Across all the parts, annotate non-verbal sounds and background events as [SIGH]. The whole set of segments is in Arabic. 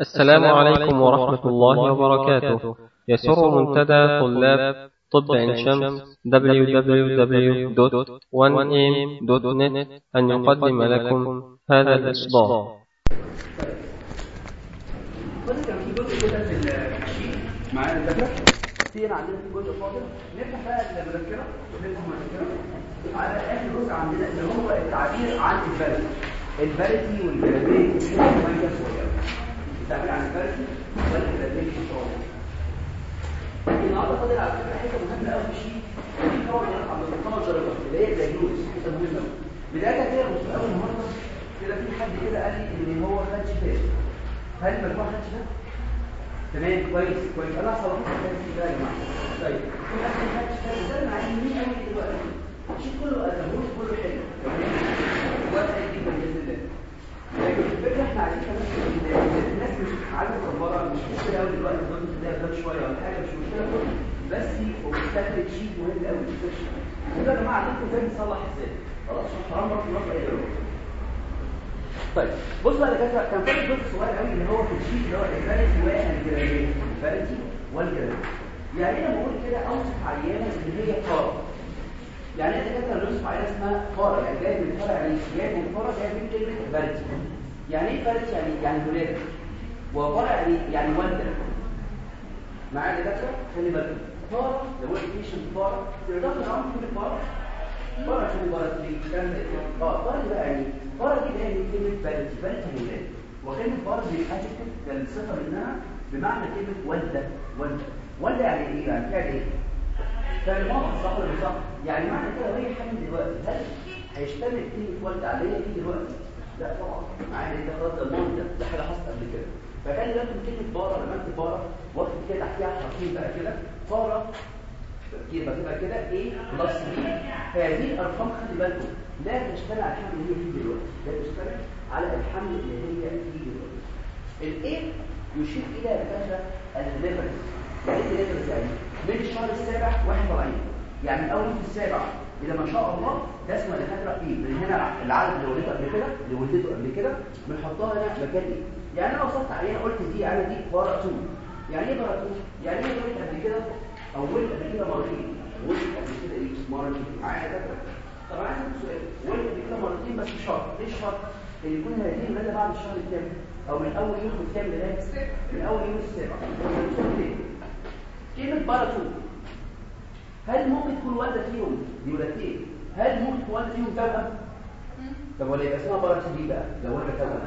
السلام عليكم ورحمة الله وبركاته. يسر منتدى طلاب طب عين شمس www.1aim.net أن يقدم لكم هذا الإصدار بص كان في جزء كده في ال sheet معانا في هنا عندنا في جزء فاضل نفتح بقى المذكره نفتح المذكره على اخر جزء عندنا اللي هو التعبير عن الفاليتي الفاليتي والجلابيه التعبير عن الفاليتي والجلابيه صغيره النهارده فاضل على فكرة حتة مهمة قوي في ودي طبعا عند الخمس درجات اللي هي الدايجنوز حتة مهمه قوي بدايه كده بص اول النهارده كده في حد كده قال لي إن هو خد شفاء. هل المجموعه خدت شفاء؟ تمام كويس كويس. أنا صراحة خدت شفاء يا جماعة. طيب في ما خدتش شفاء؟ ده مع مين قوي دلوقتي؟ الشيء كله ادمور كله حلو. وقت جدا باذن الله. لكن الفكرة إحنا عايزين الناس مش عايزه تكبرها مش مشكله قوي دلوقتي بات شوية ولا حاجة مش مشكله بس وبتستخدم شيء مهم قوي في ال section يا جماعة عندكم إزاي إزاي خلاص عشان حرام برضه نروح اي طيب بص بقى دكاترة كان في جزء صغير قوي اللي هو في ال sheet اللي هو الفاليتي والجراديت الفاليتي والجراديت يعني أنا بقول كده اوصف عيانة اللي هي فاره يعني إيه دكاتره نوصف عيانه اسمها فارة يعني جاي من فارة يعني جاي من فارة جاي من كلمه فاليتي يعني إيه فاليتي يعني يعني ولاده وفاره يعني يعني والده معايا دكاتره خلي بالك. فارة لو قلت بيشنت فارة. تقدر تعرف كلمه فارة. فارة عشان بارت لي كان آه فارة بقى يعني فرق دي جاية من كلمه بلد بلد الولاد وكلمه فرد بالادجكتيف كان صفه منها بمعنى كلمة والدة. والدة. والدة يعني إيه؟ يعني فعل إيه؟ فعل ماضي صح ولا صح يعني معنى كده وهي حامل دلوقتي. هل هيشتمل كلمه والده عليا دي دلوقتي؟ لا طبعا. معايا ده خلاص الماضي ده ده حاجة حصلت قبل كده. بالك من كلمة para لما أنت para واخد كده تحتيها حرفين بقى كده. para كده بكتبها كده A plus B هذه الارقام خلي بالكم. لا تشتغل على الحمل اللي هي فيه دلوقتي. لا تشتغل على الحمل اللي هي فيه دلوقتي. ال A يشير إلى دكاتره ال deliveries يعني إيه ال deliveries يعني من الشهر السابع واحد طالعين يعني من اول في السابع إلى ما شاء الله ده اسمه دكاتره إيه من هنا العدد اللي ولدته قبل كده اللي ولدته قبل كده بنحطها هنا مكان إيه يعني أنا وصفت عيانة قلت دي أنا دي para two يعني إيه para two يعني إيه ولدت قبل كده؟ أو ولدت قبل كده مرتين. ولدت قبل كده إيه؟ مرتين. معايا دكاتره طب عايز أسأل سؤال. ولد قبل كده مرتين بس شرط. ليه شرط؟ إن يكون هذه الولادة بعد الشهر الكام أو من أول يوم الكام لغاية من أول يوم السابع. كلمة para two هل ممكن تكون والده فيهم دي ولادتين هل ممكن تكون والده فيهم توأم طب ولا يبقى اسمها para two دي بقى؟ لو ولد توأم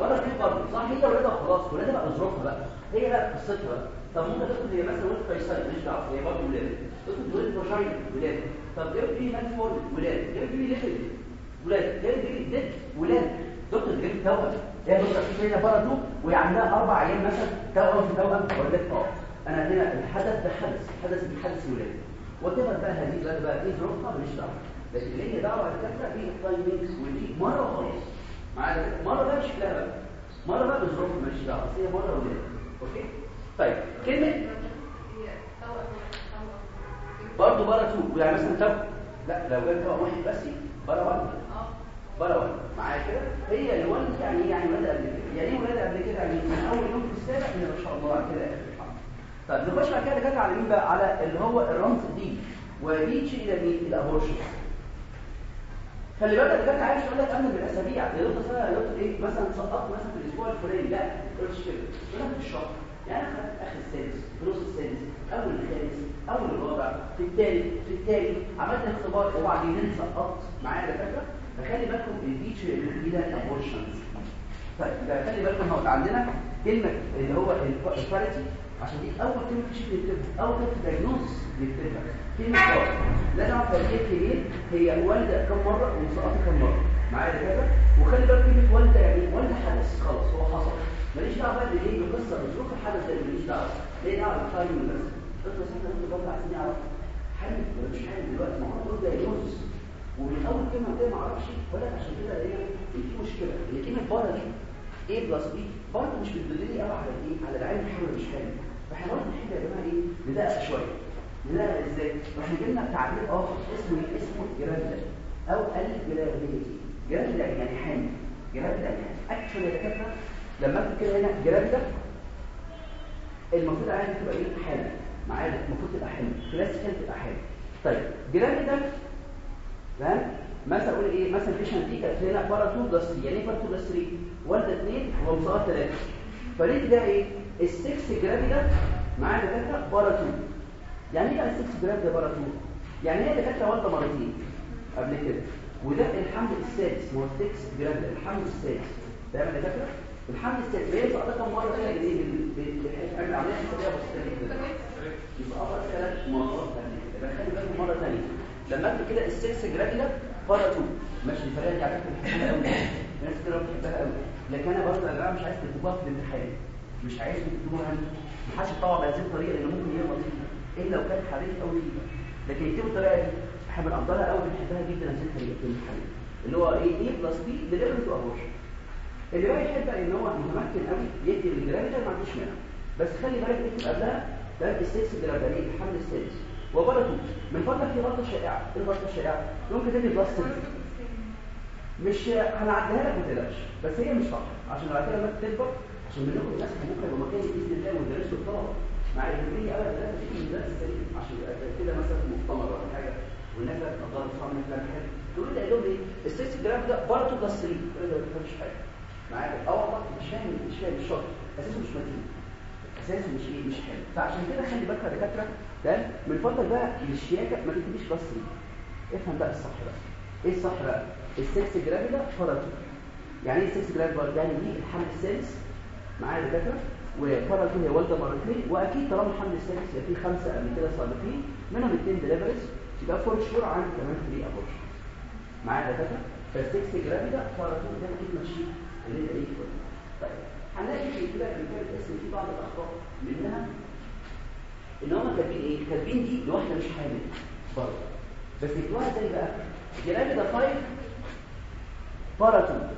para two برضه. صح هي ولادها خلاص ولادها بقى ظروفها بقى. هي بقى قصتها بقى. طب ممكن تدخل هي مثلا ولد قيصري مش دعوه هي برضه ولادة. تدخل ولد فاجينا ولادة. طب جاب لي مان فور ولاد جاب لي ليفل ولاد جاب لي ديد ولاد دكتور جاب توأم. هي دكتور في هنا باراتو وهي عندها أربع أيام مثلا توأم في توأم ولاد آه أنا هنا الحدث ده حدث حدث بحدث ولاد وتبقى بقى هذه الولاده بقى إيه ظروفها ماليش دعوه لكن اللي هي دعوه الدكاتره دي التايمينجز ودي مرة وخلاص. مع مرة بقى شكلها بقى. مرة بقى بظروفها ماليش دعوة بس هي مرة ولاد أوكي؟ طيب كلمة؟ برضه para two. يعني مثلا two لا لو جاب توأم واحد بس para واحد para واحد معايا كده؟ هي الولد يعني إيه؟ يعني ولاده قبل كده. يعني إيه ولاده قبل كده؟ يعني من أول يوم في السابع ما شاء الله على كده طيب نخش بعد كده على مين بقى؟ على اللي هو الرمز B. و B تشير إلى مين؟ ال abortion خلي بالك جت عايش يقول لك قبل بالاسابيع يا دكتور سنه إيه؟ مثلا سقطت مثلا في الأسبوع الفلاني. لا ما كده. يقول لك في الشهر. يعني أنا خدت آخر السادس في نص السادس أول الخامس أول الرابع في الثالث في الثالث. عملت اختبار وبعدين سقطت. معايا دكاترة؟ فخلي بالكم ال B تشير إلى ال abortions. طيب خلي بالكم هو عندنا كلمة اللي هو ال parity. عشان دي أول كلمة في شكل نكتبها أول كلمة diagnosis نكتبها كلمة parity لازم أعرف هي كلمه هي والدة كم مرة ومسقطه كم مرة. معايا دكاتره وخلي بالك كلمة والدة يعني والدة حدث خلاص هو حصل. ماليش دعوة بقى بإيه؟ بقصه بظروف الحدث ده ماليش دعوة. ليه دعوة؟ بال timing بس. افرض إحنا برضه عايزين نعرف حامل ولا مش حامل دلوقتي. ما هو ده diagnosis ومن أول كلمة كده ما أعرفش. ولا عشان كده إيه في مشكلة. ان كلمه para دي A plus B برضه مش بتدلني قوي على إيه؟ على العيانة حامل مش حامل. فاحنا برضه نحب يا جماعة إيه؟ ندقق شوية. ندقق إزاي؟ وإحنا جبنا تعبير اخر اسمه إيه اسمه gravida أو ال gravidity gravida يعني حامل. gravida يعني اكشن يا دكاترة لما اكتب كده هنا gravida المفروض عادي تبقى إيه؟ حامل. معايا المفروض تبقى حامل. classical تبقى حامل. طيب gravida فاهم مثلا أقول إيه؟ مثلا patient دي كانت هنا para 2 plus 3 يعني إيه para 2 plus 3 والده 2 ومسقطة 3 فليه ده إيه؟ ال6 جرافيدا معايا دكاتره بارا 2 يعني إيه ال6 جرافيدا بارا 2 يعني هي دكاتره والده مرتين قبل كده وده الحمل السادس ما هو 6 جرافيدا الحمل السادس تمام يا دكاتره الحمل السادس بينفع ده كم مره كده جديد بنعمل عمليه حسابيه بسيطه جدا يبقى اول ثلاث مرات ثانية خلي بالكم مره ثانية لما اكتب كده ال6 جرافيدا بارا 2 ماشي الفرق دي بحبها قوي ناس كتير بتحبها قوي لكن أنا برضه يا جماعة مش عايز تكتبوها في الامتحان مش عايز تكتبوها ما حدش يطبع بهذه الطريقة لأن ممكن يغلط فيها إلا لو كانت حريف قوي فيها لكن يكتبوا الطريقة دي إحنا بنقدرها قوي بنحبها جدا هذه الطريقة اللي هو إيه A plus B delivery to abortion اللي بقى يحب إن هو متمكن قوي يكتب ال gravida ما عندوش مانع. بس خلي بالك اكتب قبلها ده ال sixth gravida الحمل السادس. وبرضه من فضلك في غلطة شائعة. إيه الغلطة الشائعة؟ ممكن تكتب بلس 3 مش هنعديها لك ما تقلقش. بس هي مش صح. عشان بعد كده لما تكبر عشان بناخد ناس ممكن يبقى مكان بإذن الله وندرسه الطلبة. مع الهنديه ابدا لا تيجي من درس السليم عشان يبقى كده مثلا مؤتمر ولا حاجة والناس لا تقدر تصمم مثلا حاجة تقول لي قال لهم إيه السيكس جرام ده برضه 3 ده ما فهمش حاجة. معايا أه والله مش فاهم مش فاهم الشرط. اساسه مش متين اساسه مش إيه مش حلو فعشان كده خلي بالك يا دكاترة. ده من فضلك بقى الشياكه ما تكتبيش plus 3 افهم بقى الصح بقى. إيه الصح بقى؟ ال sixth gravida para two يعني إيه ال sixth gravida يعني دي الحمل السادس معايا دكاتره و para two هي والدة مرتين وأكيد طالما الحمل السادس يبقى فيه خمسة قبل كده سابقين منهم اثنين deliveries يبقى for sure عندي كمان 3 abortion معايا دكاتره فال sixth gravida para two ده أكيد ماشي. اللي انت إيه طيب هنلاقي في كده في كتاب القسم في بعض الأخطاء منها إن هم كاتبين إيه؟ كاتبين دي لواحده مش حامل. برضه. بس يكتبوها إزاي بقى جرافيدا 5 باراتون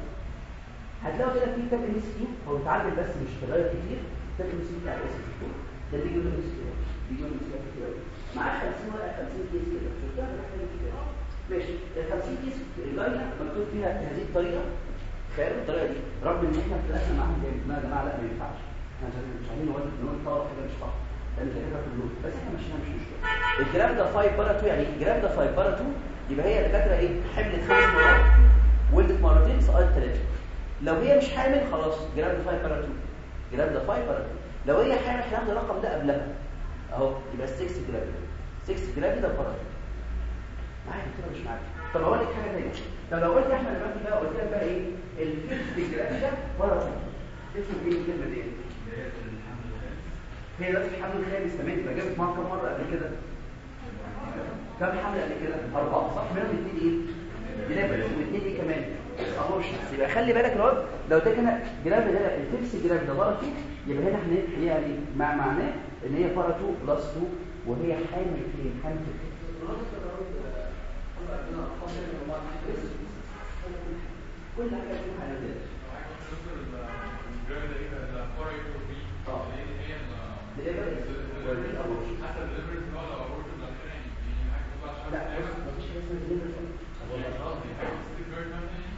هتلاقوا كده في كتاب ام اس كيو هو اتعلم بس مش تغير كتير. كتاب ام اس كيو بتاع كيو ده بيجي له اس كيو بيجي له اس كتير قوي معاه 50 ورقة 50 كيس كده. شفتها حاجة كده. ماشي. ال 50 كيس الجايه مكتوب فيها بهذه الطريقة. خير الطريقة دي. رغم إن إحنا اتفقنا معاهم جامد. يا جماعة؟ لا ما ينفعش. إحنا مش عايزين نقول نقول طبعا حاجة مش صح لأن كده كلهم بس إحنا ماشيين مش مشكلة. ال gravida 5 para 2 يعني ال gravida 5 para 2 يبقى هي الدكاتره إيه؟ حملت خمس مرات ولدت مرتين سقطت ثلاثة لو هي مش حامل خلاص gravida 5 para 2 gravida 5 para 2 لو هي حامل هناخد الرقم ده قبلها. اهو يبقى 6 gravida. 6 gravida para 2 معايا كده مش معايا؟ طب أقول لك حاجة ثانية طب لو قلت احمد دلوقتي بقى قلت لك بقى إيه؟ ال fifth gravida para 2 تفهم إيه الكلمة دي. هي دلوقتي الحمل الخامس. تمام يبقى جابت معاك كم مرة قبل كده. كم حمل قبل كده؟ أربعة. صح منهم اثنين إيه؟ دليفري واثنين إيه كمان؟ يبقى خلي بالك الواد لو ده كان ده ال sixth gravida para 2 يبقى هنا إحنا يعني مع معناه إن هي بارا 2 بلس 2 وهي حامل فين؟ حامل فين؟ كل حاجة حاجة آه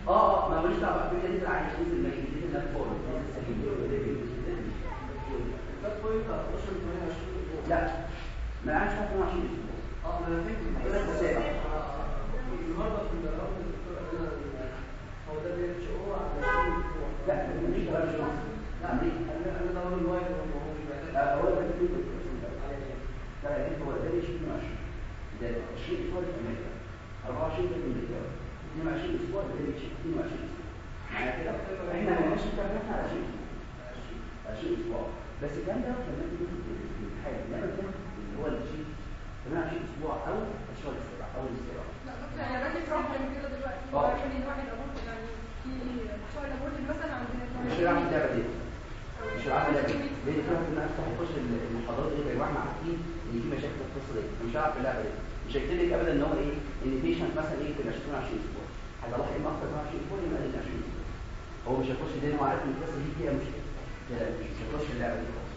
آه ما ماليش دعوه بالفكرة دي عايز أشوف الميت دي اللي فوق لا ما عادش حاجة 20 آه ما أنا فاكر بس النهارده في الراوند الدكتور هو ده أو على لا مش ده لا أنا أنا دور الوايد هو مش محتاج هو ده في لا هو ده مش 20 ده 20 أسبوع في أمريكا 24 في أمريكا 22 أسبوع ده مش 22 أسبوع معايا كده إحنا ما لناش اتفقنا على 20 20 أسبوع بس الكلام ده لما تيجي في الامتحان لما اللي هو الشيء 28 أسبوع أو اشهر الاستراحه أو الاستراحه لا دكتور يعني باجي بروبلم كده دلوقتي هو عشان الواحد يعني في شوية ابورت مثلا عندنا مش هيلعب اللعبه دي مش اللعبه دي ليه كده ان أنا افتح اخش المحاضرات دي زي ما إحنا عارفين ان في مشاكل في القصة دي مش هيلعب اللعبه دي مش هيكتب لك ابدا إن هو إيه؟ إن بيشنت مثلا إيه؟ تبقى 22 أسبوع هيطلع اما أكتر من 20 أسبوع يبقى 20 أسبوع هو مش هيخش دي هو عارف ان القصة دي فيها مشكلة. مش هيخش اللعبة دي خالص.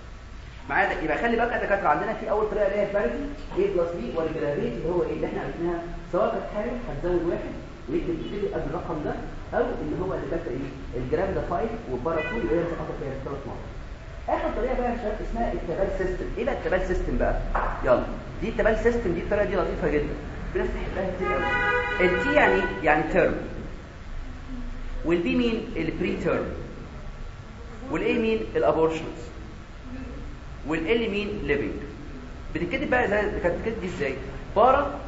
معايا يبقى خلي بالك دكاتره عندنا في أول طريقة اللي هي ال parity A plus B وال gravidity اللي هو إيه؟ اللي إحنا عرفناها. سواء كانت حامل هتزود واحد ويكتب تكتب قبل الرقم ده أو إن هو اللي كانت إيه؟ ال gravida 5 وال para 2 اللي هي مسقطه فيها ثلاث مرات. آخر طريقة بقى يا اسمها ال TPAL system إيه بقى ال TPAL system بقى؟ يلا. دي ال TPAL system دي الطريقة دي لطيفة جدا. في ناس تحبها كتير قوي ال T يعني يعني term والبي مين البري تيرم والاي مين الابورشنز والال مين ليفنج بتتكتب بقى زي بتتكتب دي إزاي؟ para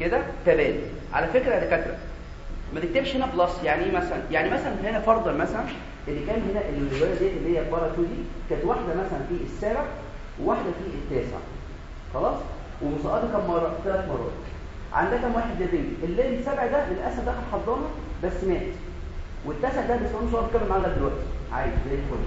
كده TPAL على فكرة يا دكاترة ما تكتبش هنا plus يعني إيه مثلا؟ يعني مثلا هنا فرضا مثلا اللي كان هنا الرواية ديت اللي هي para 2 دي كانت واحدة مثلا في السابع وواحدة في التاسع. خلاص؟ ومسقطه كم مرة؟ ثلاث مرات. عندها كم واحد living اللي السابع ده للأسف دخل حضانة بس مات. والتاسع ده بس مش هو بيتكلم معاه دلوقتي. عادي زي الفل.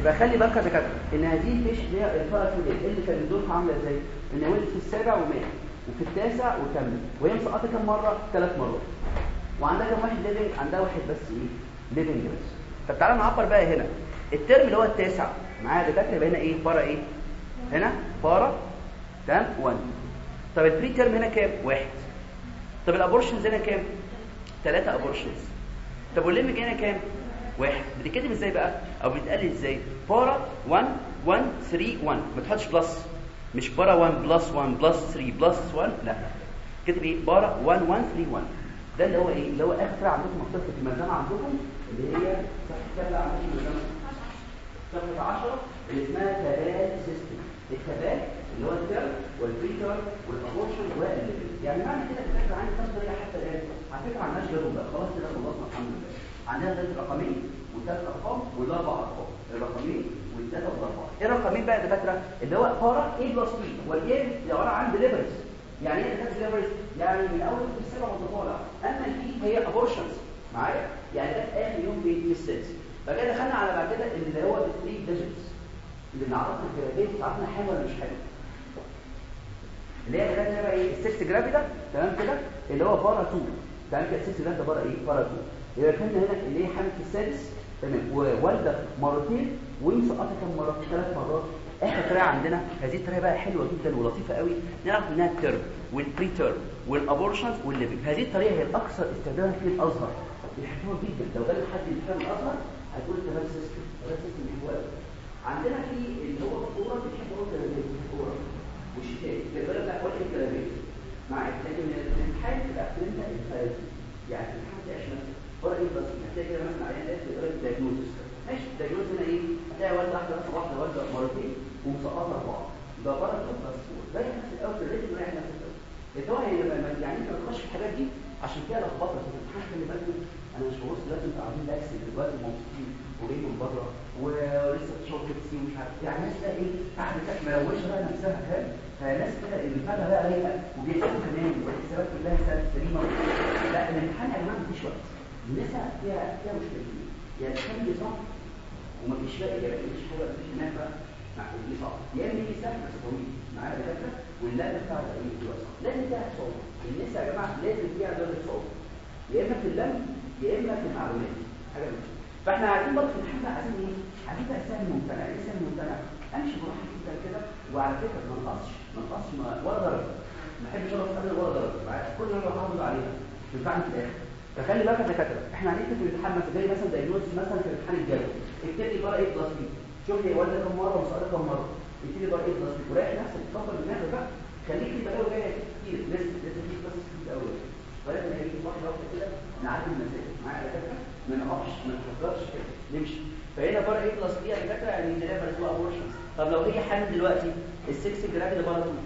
يبقى خلي بالك يا دكاتره إن هذه الفيش اللي هي الفرق دي. اللي كان ظروفها عاملة إزاي؟ إن ولد في السابع ومات وفي التاسع وكمل. وهي مسقطه كم مرة؟ ثلاث مرات. وعندها كم واحد living عندها واحد بس إيه ليفنج بس. طب تعالى نعبر بقى هنا ال term اللي هو التاسع معايا دكاترة؟ يبقى هنا إيه؟ para إيه؟ هنا para تمام؟ 1 طب ال preterm هنا كام؟ واحد. طب ال abortions هنا كام؟ ثلاثة abortions طب والليمج هنا كام؟ واحد. بتتكتب إزاي بقى؟ أو بيتقال إزاي؟ para 1 1 3 1 ما تحطش plus مش para 1 plus 1 plus 3 plus 1 لا. كتب إيه؟ para 1 1 3 1 ده اللي هو إيه؟ اللي هو آخر فرع عندكم مكتوب في الملزمه عندكم. اللي هي عندكم الملزمه صفحة 10 اللي اسمها TPAL system ال TPAL اللي هو الترم والبريتر والأبورشن والليفل يعني معنى كده الفكرة عندي كام طريقة حتى الآن؟ على فكرة ما عندناش غيرهم بقى. خلاص كده خلصنا الحمد لله. عندنا ثلاث رقمين وثلاث أرقام والأربع أرقام. الرقمين والثلاثة والاربعه إيه الرقمين بقى يا دكاترة؟ اللي هو para A plus B وال A عبارة عن deliveries يعني إيه deliveries يعني من أول في السبع وانت طالع أما ال B هي abortions معايا؟ يعني ده آخر يوم في السادس. فكده دخلنا على بعد كده اللي هو ال three digits اللي نعرفنا ال gravidity عرفنا حلو ولا مش حلو اللي هي دلوقتي بقى إيه؟ ال sixth gravida؟ تمام كده؟ اللي هو para 2 تمام كده؟ ال sixth ده para إيه؟ para 2 يبقى كنا هنا اللي هي حامل في السادس. تمام. ووالدة مرتين ومسقطه كم مرة؟ ثلاث مرات. اخر طريقه عندنا هذه الطريقة بقى حلوة جدا ولطيفة قوي. نعرف إنها الترم والبري تيرم والابورشنز والليفنج هذه الطريقة هي الأكثر استخداما في الأزهر. بيحبوها جدا لو جالك حد يفهم الازهر هتقول تمام سيستم تمام سيستم قوي عندنا في اللي هو الكورة يقول تمام الكورة والشتاء الجدول بتاع كل الكلامات معاك لكن الامتحان في الافلام الفارسي يعني الامتحان ده عشان ورقه إيه بس هتلاقي كده مثلا عليها ناس بيقول لك دايجنوستس ماشي الدايجنوستس هنا إيه؟ والده واحدة بس واحدة والده مرتين ومسقطة أربعة. ده بره بس ده نفس الأول في الريتم رايح نفس الأول هو يعني انت ما تخش في الحاجات دي عشان كده لخبطة. في الامتحان خلي بالكم أنا مش ببص دلوقتي أنتوا قاعدين لاكس دلوقتي مبسوطين وجايين من بره ولسه بتشرب بيبسي ومش عارف يعني الناس بقى إيه قاعدة كده مروشه بقى نفسها فاهم فناس كده اللي فجأة بقى إيه وبيكتبوا كمان والحسابات كلها سليمة لا الامتحان يا جماعة مفيش وقت. النساء فيها فيها مشكلتين يا الامتحان صعب ومفيش باقي يا مفيش حاجة مفيش بقى. مع دي صعب. يا إما دي سهل بس طويل. معايا دكاترة؟ واللاب بتاعها إيه؟ صعب. لازم فيها صعوبة. النساء يا جماعة لازم فيها درجة صعوبة. يا إما في اللم يا إما في المعلومات حاجة من فإحنا عايزين برضه في الحمله عايزين إيه؟ عايزين سهل ممتنع إيه سهل ممتنع؟ أمشي براحه جدا كده وعلى فكرة ما نقصش ما نقصش ولا درجة. ما أحبش اقف قبل ولا درجة كل مره احافظ عليها. تنفعني في الآخر. فخلي بالك يا دكاترة إحنا في الامتحان مثلا زي مثلا diagnosis مثلا في الامتحان الجاي اكتب لي بقى A plus B. شوف لي والده كم مرة ومسقطة كم مرة. اكتب لي بقى A plus B. وريح نفسك تكبر دماغك بقى. خليك في بلاوي جاية كتير. لسه لسه في بس كتير قوي هي واحدة واحدة كده. نعدي معايا ما نقفش ما نفكرش كده. نمشي. فهنا para A plus B يا دكاتره يعني deliver two abortions طب لو هي حامل دلوقتي ال6 جرام اللي بره 2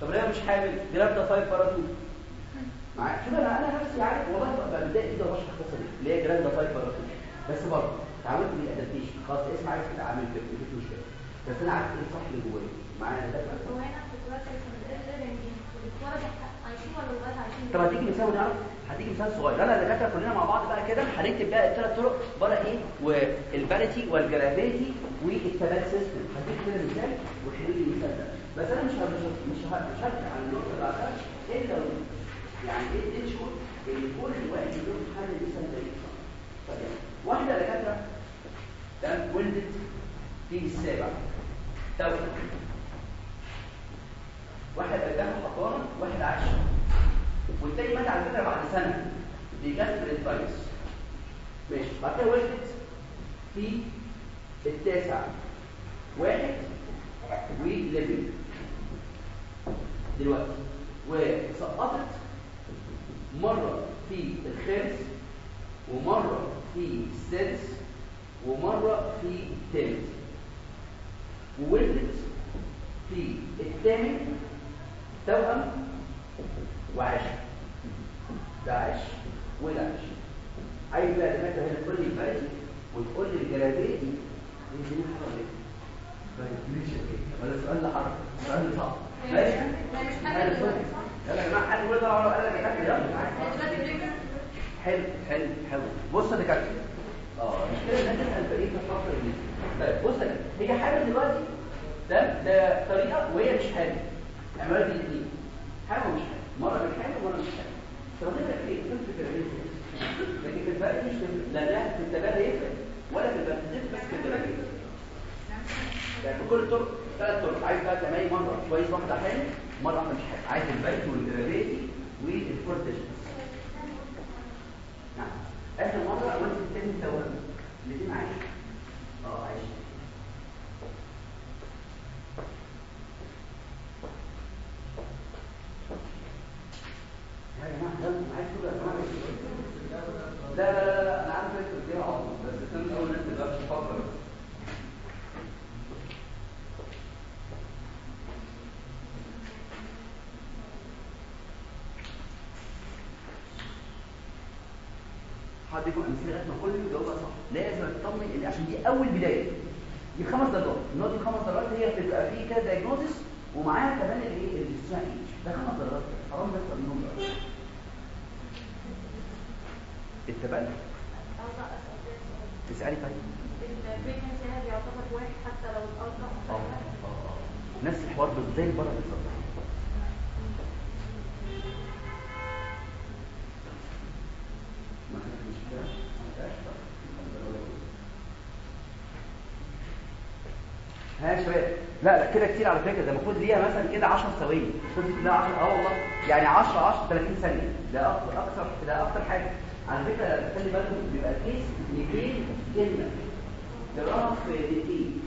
طب لو هي مش حامل جرام ده 5 بره 2 معايا؟ شوف أنا أنا نفسي عارف والله ببقى متضايق كده وبشرح القصة دي اللي هي ده 5 بره 2 بس برضه تعودت بالادابتيشن خلاص اسمع كده عامل كده مفيش مشكلة. بس أنا عارف إيه الصح اللي جوايا. معايا يا دكاتره هو هنا في الدراسة الولد عايشين ولا الولاد عايشين طب هتيجي مثال ونعرف هتيجي مثال صغير. لا دكاترة كلنا مع بعض بقى كده. هنكتب بقى الثلاث طرق بره إيه والباريتي والجرافيتي والتبات سيستم هديك كده مثال وحلو لي المثال ده. بس أنا مش مش مش هرجع على النقطة اللي بعدها. الا لو يعني إيه تنشر إن كل واحد يقول حل المثال ده؟ طيب واحدة دكاترة تمام ولدت في السابع. توأم واحد قدامه حضانه واحد عاش والتاني مات على فكرة بعد سنة. بجسر الفيروس ماشي. بعد كده ولدت في التاسع. واحد وليفل دلوقتي. وسقطت مرة في الخامس ومرة في السادس ومرة في الثالث وولدت في الثامن توأم وعاش ده عاش وده عاش عايز بقى دماغك تقول لي الفرق وتقول لي الجلابيه دي دي دي مش ولا سؤال لحضرتك سؤال صعب ماشي. يلا يا جماعة حد ده ولا قال لك يلا. حلو حلو حلو. بص يا دكاتره آه المشكلة إن انت في الفترة دي طيب بص هي حامل دلوقتي ده ده طريقة وهي مش حامل اعملها دي الاثنين حامل ومش حامل مرة حامل ومرة مش استخدمها في إيه في الكلام لكن في الباقي مش لا لا في التبادل يفرق. ولا في الباقي بس في التبادل يفرق يعني في كل الطرق. ثلاث طرق. عايز بقى تمام مرة. كويس. واحدة حامل مرة واحدة مش حامل عايز البيت والجرافيتي والكورتيشن نعم. آخر مرة. قلت التاني توأم الاثنين عايش آه عايش يا جماعة ده معايا كده يا جماعة لا لا لا لا أنا عارف انت بتديها عظم بس استنى اول انت بس حد يكون أمثلة لغاية ما كل يجاوبها صح. لازم أطمن إن عشان دي أول بداية. دي خمس درجات. النقطه دي خمس درجات هي بتبقى فيه كده دايجنوزس ومعاها كمان الايه اللي اسمها إيه. ده خمس درجات. حرام اتفقنا تسألي طيب. واحد حتى لو آه. نفس الحوار زي بالظبط ما كانش ها يا شباب لا لا كده كتير على فكرة. ده المفروض ليها مثلا كده 10 ثواني. المفروض كده 10 أه والله. يعني 10 10 30 ثانية. ده أكتر أكتر ده أكتر حاجة. على فكرة خلي بالكم بيبقى كيس 200 كلمه تقراها في دقيقتين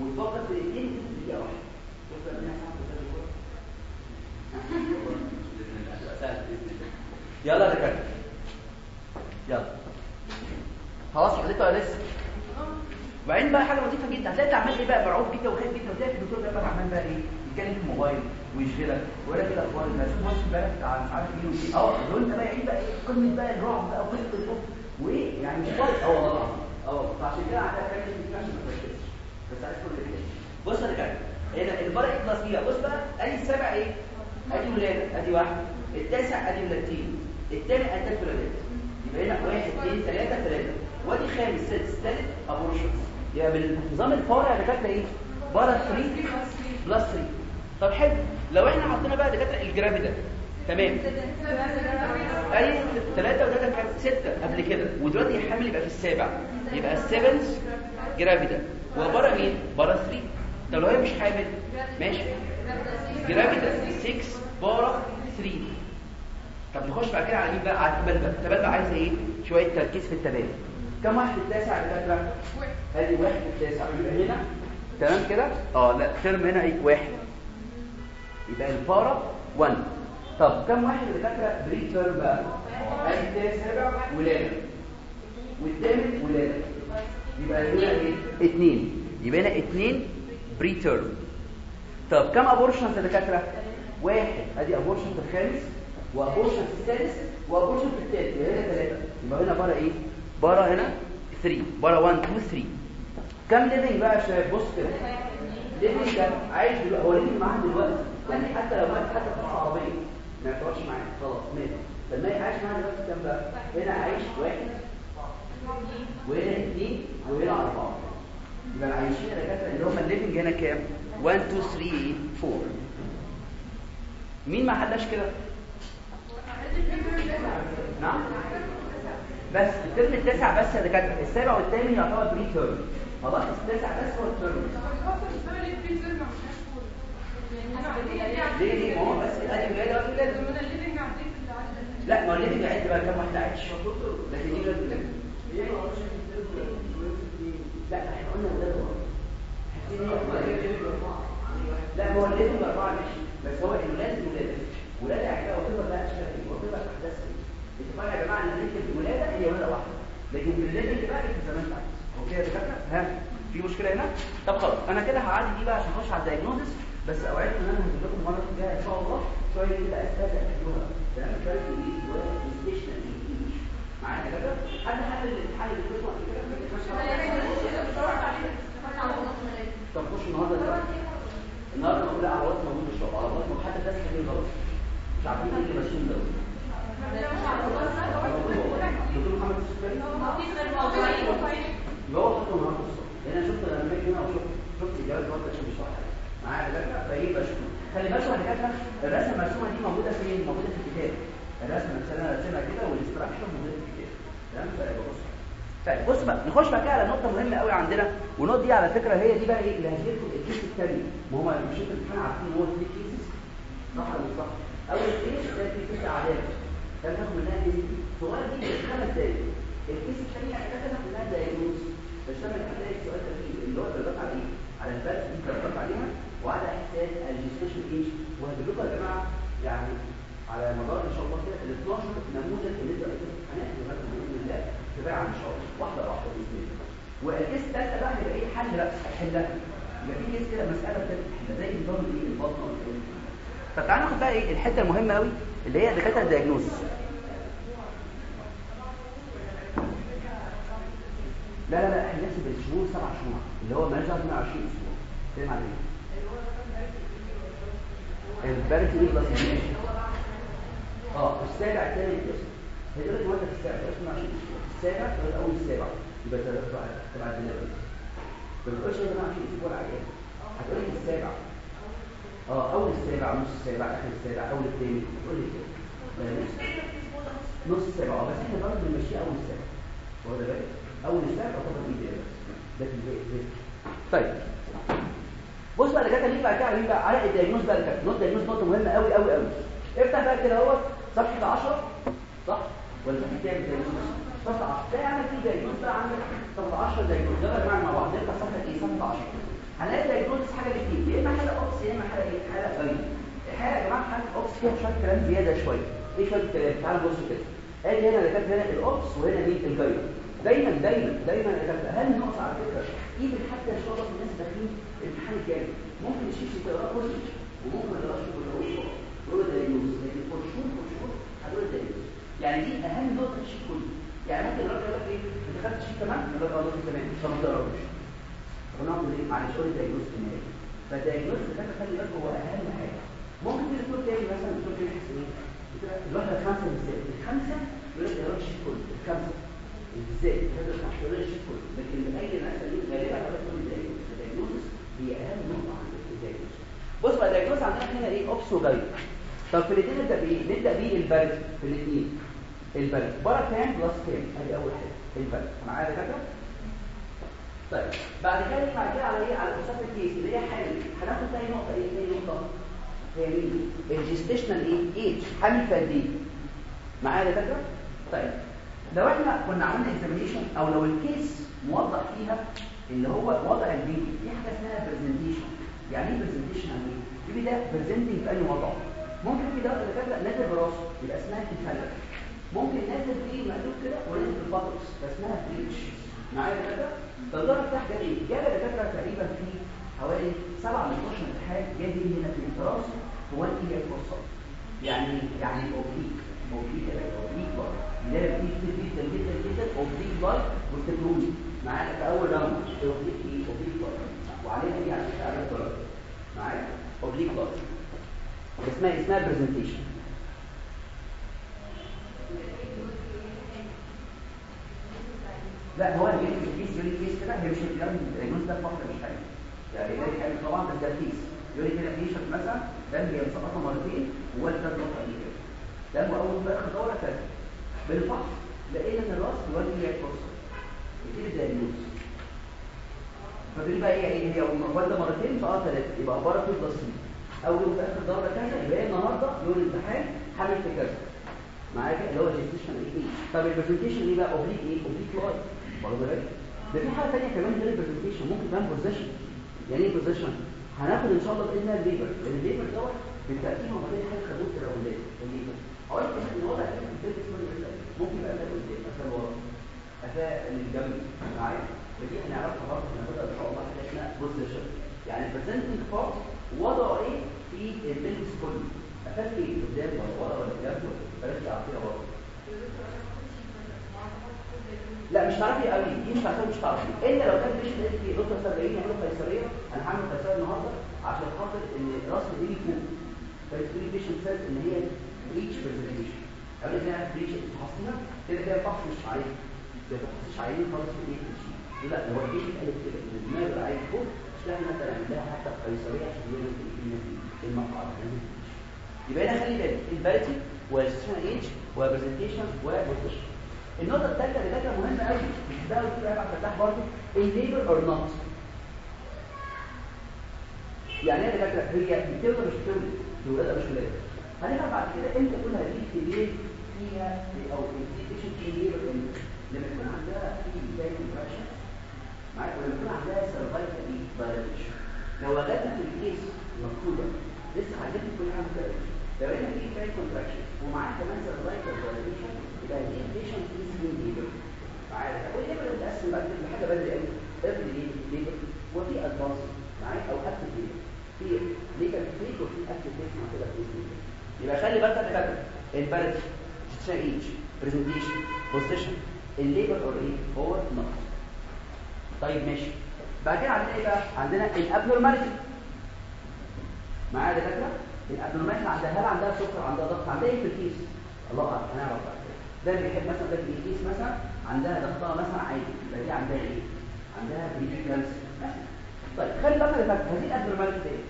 وتفكر في دقيقتين في دقيقه واحدة يلا يا دكاترة. يلا. خلاص حضرتك ولا لسه؟ وبعدين بقى حاجة لطيفة جدا هتلاقي عمال إيه بقى مرعوب جدا وخايف جدا وتلاقي الدكتور ده بقى عمال بقى إيه يتكلم في الموبايل ويشغلك ويقول لك كده أخبار الناس بالك بتاع مش عارف إيه وايه أه لو أنت بقى عيد بقى إيه قمة بقى الرعب بقى وقمة الخوف وإيه يعني مش كويس. أه والله العظيم. أه فعشان كده عندك حاجة ما ينفعش ما تركزش. بس عايز كل كده. بص يا دكاتره هنا البرق بلس فيها؟ بص بقى أدي السبع إيه؟ أدي ولادة أدي واحد. التاسع أدي ولادتين. الثاني ادي ولادات يبقى هنا واحد اثنين ثلاثة ثلاثة وأدي خامس سادس ثالث abortions يبقى بالنظام الفوري يا دكاترة إيه؟ para 3 plus 3 طب حلو. لو إحنا حطينا بقى دكاترة ال gravida تمام. أي ثلاثة وثلاثة كانت ستة قبل كده. ودلوقتي الحمل يبقى في السابع. يبقى ال seventh gravida و para مين؟ para 3 طب لو هي مش حامل ماشي. جرافيدا 6 بره 3 طب نخش بعد كده على مين بقى؟ على التبلبل التبلبل عايزة إيه؟ شوية تركيز في التبادل. كم واحد في التاسع يا دكاتره ادي واحد في التاسع. يبقى هنا؟ تمام كده؟ آه لا ترم هنا إيه؟ واحد. يبقى الفارة 1 طب كم واحد اللي فاكرة بري بقى؟ ادي التاسع. ولادة. والثامن ولادة. يبقى هنا إيه؟ اثنين يبقى هنا اثنين preterm طب كم abortion يا دكاتره واحد. ادي abortion في الخامس و abortion في السادس و abortion في الثالث يبقى هنا ثلاثة يبقى هنا para إيه؟ para هنا 3 para 1 2 3 كم living بقى يا شباب؟ بص كده. living ده عايش دلوقتي. هو living معاه دلوقتي؟ يعني حتى لو مات حتى في العربية ما يعتبرش معايا خلاص مات لما عايش معاه دلوقتي كام بقى؟ هنا عايش واحد وهنا اثنين وهنا أربعة. يبقى العايشين الدكاتره اللي هم ال living هنا كام؟ 1 2 3 4 مين ما حلاش كده؟ نعم؟ بس ال term التاسع بس يا دكاترة السابع والثامن يعتبر preterm خلاص التاسع بس هو ال term ليه ليه؟ ما هو بس ولا لا ما هو الليفنج عد بقى كام واحد عايش. لكن دي ولاده ولاده لا إحنا قلنا ولاده لا هو الليزم بأربعة ماشي بس هو الولاد الولادة ولادة يعني بقى وتبقى بقى إيه وتبقى أحداث إيه. اتفقنا يا جماعة إن نكتب ولادة واحدة لكن الليزم اللي بقى في زمان تعيس أوكي يا دكاترة؟ ها. في مشكلة هنا؟ طب خلاص. أنا كده هعدي دي بقى عشان أخش على الدايجنوزس بس أوعدكم إن أنا هجيب لكم المرة الجاية إن شاء الله. شوية كده أسئلة تحلوها تمام فرق الإيه والستيشن معايا يا دكاترة؟ حد حل الامتحان اللي بتسمع كده؟ طب خش النهارده دلوقتي. النهارده لا عوض موجود الشغل على وقت حتى الناس كتير غلط؟ مش عارفين إيه اللي ماشيين ده هو حطه الصبح لأن أنا شفت لما أجي هنا وشفت شفت اجابات برضه عشان مش صح معايا دكاتره فايه بشوف خلي بالكم يا دكاتره الرسمه المرسومه دي موجوده فين موجوده في الكتاب الرسمه اللي أنا راسمها كده وال structure موجوده في الكتاب تمام طيب بص بقى نخش بقى على نقطه مهمه قوي عندنا والنقطه دي على فكره هي دي بقى إيه اللي هتجيلكم ال case الثاني ما هو مش أنتوا عارفين هو في cases صح ولا مش صح اول case ده case اعداد تاخد منها case صغير دي خمس دقايق الكيس الثاني ده تاخد منها دايجنوز أنا هلاقي سؤال ترتيب اللي هو درجات على إيه على البث دي درجات عليها. وعلى إحساس الجستيشن ايج وهديلكم يا جماعة يعني على مدار إن شاء الله كده ال 12 نموذج اللي انت الامتحانات لغايه باذن الله تباع إن شاء الله. واحدة واحدة بإذن الله. والكيس الثالثة بقى هيبقى إيه؟ حل بقى هتحلها يبقى في كيس كده مسألة بتحل زي نظام الإيه؟ البطن فتعالى ناخد بقى إيه؟ الحتة المهمة قوي اللي هي دكاترة الدياجنوز لا لا لا إحنا نحسب الشهور سبع شهور اللي هو ما يزال 120 أسبوع. كلام على إيه البارت إيه بلس آه السابع الثاني الاسم هي دلوقتي واحدة في السابع 120 أسبوع. السابع غير اول السابع؟ يبقى تبع تبع الدنيا. جماعة في أسبوع العيان. هتقول لي السابع. آه اول السابع نص السابع آخر السابع اول الثاني تقول لي كده نص السابع آه بس إحنا برضه بنمشيها أول السابع واخد بالك؟ أول السابع طبعا إيه ده ده في البيت طيب. بص بقى دكاترة ليه بقى كده؟ مين بقى؟ على ال diagnosis بقى دكاترة. note diagnosis نقطه مهمه قوي قوي قوي افتح بقى كده أهوت. صفحة 10 صح؟ ولا صفحة كام diagnosis صفحة 10 ده عامل فيه diagnosis بقى عندك. صفحة 10 diagnosis. يا جماعة مع بعض. نفتح صفحة إيه؟ صفحة 10 هنلاقي دايجنوز حاجة كتير يا إما حالة أوبس يا إما حالة إيه؟ حالة غريبة. الحاله يا جماعة حالة أوبس فيها شوية كلام زيادة شوية. إيه شوية كلام؟ تعالوا بصوا كده. ادي هنا اللي كانت هنا الأوبس وهنا مين؟ الجايد دايما دايما دايما يا كابتن اهم نقطه على فكرة ايفن حتى الله الناس داخلين الامتحان الجاي ممكن الشيش تقرا كله وممكن ما تقراش كله هو دول دايجنوز لكن فور شهور فور شهور هدول دايجنوز يعني دي أهم نقطة في الشيش كله. يعني ممكن الراجل يقول لك إيه؟ أنت خدت يقول لك آه دكتور تمام. طب ما ونعمل إيه؟ معلش قول دايجنوز كمان فالدايجنوز ده خلي بالك هو أهم حاجة. ممكن تيجي دكتور تاني مثلا دكتور تاني يحس إيه الواحده خمسة بالذات. الخمسة يقول لك يا كله. الخمسة إزاي هذا التحضير الشيء كله. لكن أي ناس اللي غالبا على كل الدايجنوز هي أهم نقطة عند الدايجنوز بص بقى الدايجنوز عندنا هنا إيه؟ اوبس وجايد طب في الاثنين نبدأ بإيه؟ نبدأ بيه البرد في الاثنين ال parity، para كام plus كام؟ ادي أول حاجة. ال parity معايا يا دكاتره طيب. بعد كده بعد كده على إيه؟ على اوصاف ال case اللي هي حامل هناخد تاني نقطة. إيه؟ تاني نقطة. هي مين ال gestational إيه؟ age حامل قد إيه معايا يا دكاتره طيب. لو إحنا كنا عملنا examination أو لو ال case موضح فيها اللي هو وضع ال baby في حاجة اسمها presentation يعني إيه presentation يعني إيه؟ ال baby ده presenting في أي وضع. ممكن في ده اللي كده نازل براسه يبقى اسمها كفاله ممكن نازل فيه مقلوب كده ونازل في البطرس فاسمها بريتش معايا كده فالدرجه بتاعها جاية إيه جاية دكاترة تقريبا في حوالي 7 ل 12 امتحان جاي هنا في الدراسه هو هي فرصه يعني يعني اوبليك اوبليك اوبليك اللي هي بتيجي كتير جدا جدا جدا. اوبليك لايت والتكنولوجي معانا في أول راوند اوبليك إيه اوبليك لايت وعليها دي على فكره عليها معايا اوبليك لايت اسمها اسمها برزنتيشن لا هو اللي في الكيس يقول كيس كده هي مش الكلام ده فقط مش حاجة يعني ده حاجة طبعا بس ده كيس. يقول كده بيشنت مثلا ده هي مسقطة مرتين ووالد ده نقطه دي كده ده هو أول بقى دوره كده بالفحص. لقينا ان الراس بيودي فرصه يبتدي الدايجنوز فدي بقى إيه هي والده مرتين فآه ثلاثة يبقى بره في بلس أو يوم في آخر دورة كذا يبقى النهارده يوم الامتحان حامل في كذا. معايا كده اللي هو جيستيشن إيه طب البرزنتيشن إيه بقى اوبليك إيه اوبليك لاي برضه ده ده في حاجة ثانية كمان غير البرزنتيشن ممكن كمان بوزيشن يعني إيه بوزيشن هناخد ان شاء الله باذن الله الليبر لأن الليبر دوت بالتاكيد هو محتاج حاجة خدوه قدام الليبر أقول لك ان الفيلم اسمه ممكن يبقى ده قدام مثلا ورا افاء الجنب معايا ودي هنعرفها برضه هناخدها ان شاء الله اسمها position يعني ال presenting part وضعه إيه في ال pelvis كله افاء إيه قدام ولا ورا ولا جنب بلاش تعرفيها برضه لا مش تعرفي قوي. دي مش عشان مش تعرفي إلا لو كان مش قالت لي دكتور سريين يعملوا قيصريه أنا هعمل قيصريه النهارده عشان خاطر إن راس دي فوق فالسكرين بيشنت سيلز إن هي بريتش برزنتيشن قبل كده بريتش تحصيها كده كده فحص مش عليه ما تحصش عليه خالص في إيه؟ لا لو البيشنت قالت كده إن دماغ العين فوق مثلا عندها حتى قيصرية عشان يعمل المقعد. يبقى هنا خلي بالك. البارتي والسيشن ايج وبرزنتيشن وبوزيشن النقطة الثالثة اللي كانت مهمة قوي ده لها بعد فتح برضه الليبر اور نوت يعني إيه اللي كانت هي بتولد مش بتولد تولد مش ولاد هنفهم بعد كده إمتى تقول هذه الليل فيها أو الديتيشن في الليبر لما يكون عندها في زي كونتراكشن معاك ولما يكون عندها سيرفايكال دايليشن لو وجدت في الكيس مكتوبه لسه هتجيب كل حاجة لو هنا في فايت كونتراكشن ومعاك كمان سيرفايكال دايليشن يبقى ليبر معايا طب الليبر متقسم بعد كده حاجة بدري قوي ليبر وفي ادفانس معايا أو ليبر في وفي يبقى خلي بالك يا فاكر البارت تشين ايج برزنتيشن بوزيشن الليبر اور إيه هو نقص طيب ماشي بعد كده عندنا إيه بقى عندنا الابنورماليتي معايا يا دكاتره الابنورماليتي عندها هل عندها سكر عندها ضغط عندها إيه في الكيس الله اعلم هنعرف بقى ده بيحب مثلا ده الكيس مثلا عندها ضغطها مثلا عالي يبقى دي عندها إيه؟ عندها preeclampsia مثلا طيب خلي بالك فندم هذه ال abnormality إيه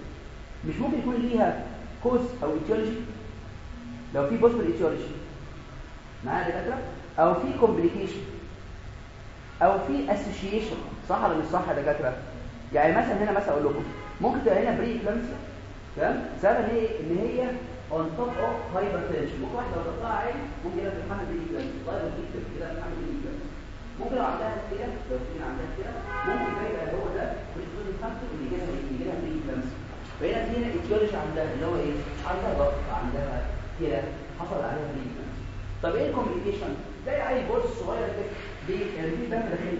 مش ممكن يكون ليها cause أو etiology لو في بوستر etiology معايا يا دكاترة؟ أو في complication أو في association صح ولا مش صح يا دكاترة؟ يعني مثلا هنا مثلا أقول لكم ممكن تبقى هنا preeclampsia تمام؟ سبب ان هي إن هي top of hypertension ممكن واحدة لو ضغطها عالي ممكن يبقى في حمل preeclampsia طيب بتكتب كده في حمل preeclampsia ممكن لو عندها كده لو في عندها كده ممكن يبقى هو ده مش كل الفاكتور اللي جاي اللي جاي بريكلانس فهنا في هنا ايتيولوجي عندها اللي هو إيه عندها ضغط عندها كده حصل عليها بريكلانس طب إيه الكومبليكيشن زي عيل بورس صغير كده في دم داخلي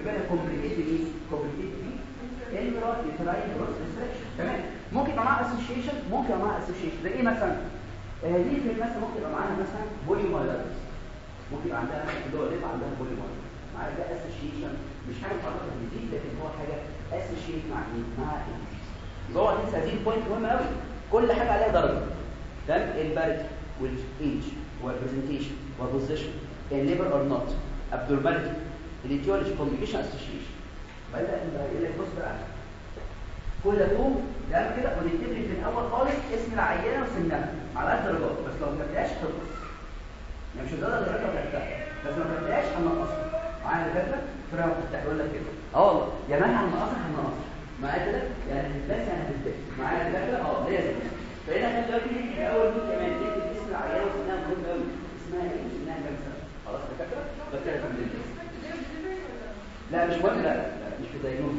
يبقى كومبليكيتد إيه كومبليكيتد ريستريكشن تمام؟ ممكن يبقى معاها اسوشيشن ممكن يبقى معاها اسوشيشن زي إيه مثلا؟ هذه في مثلا ممكن يبقى معاها مثلا بوليومايلايتس ممكن يبقى عندها اللي هو ليف عندها poliomyelitis معاها ده association مش حاجة متعلقة بال disease لكن هو حاجة associated مع إيه مع يبقى هو تنسى هذه ال point مهمة قوي كل حاجة عليها درجة. تمام؟ البارد والايج والبرزنتيشن والبوزيشن الليبر اور نوت abnormality. ال etiology complication association بدأ يقول لك بص بقى. كل ده تمام كده ونكتب في الأول خالص اسم العيانه وسنها. على درجات بس لو ما كتبتهاش تنقص يعني مش اللي درجه بتاعتها بس لو ما كتبتهاش هنقصها. معايا الفكرة فرقه بتفتح يقول لك كده. آه والله. يا مان هنقصها؟ هنقصها. معايا كده؟ يعني بس يعني هتثبت معايا الفكرة آه لازم فهنا خلي بالك في اول جزء كمان. تكتب اسم العيانه وسنها مهم قوي اسمها إيه؟ اسمها كام سنه خلاص الفكرة بس كده لا مش مهم. لا. مش في دايجنوز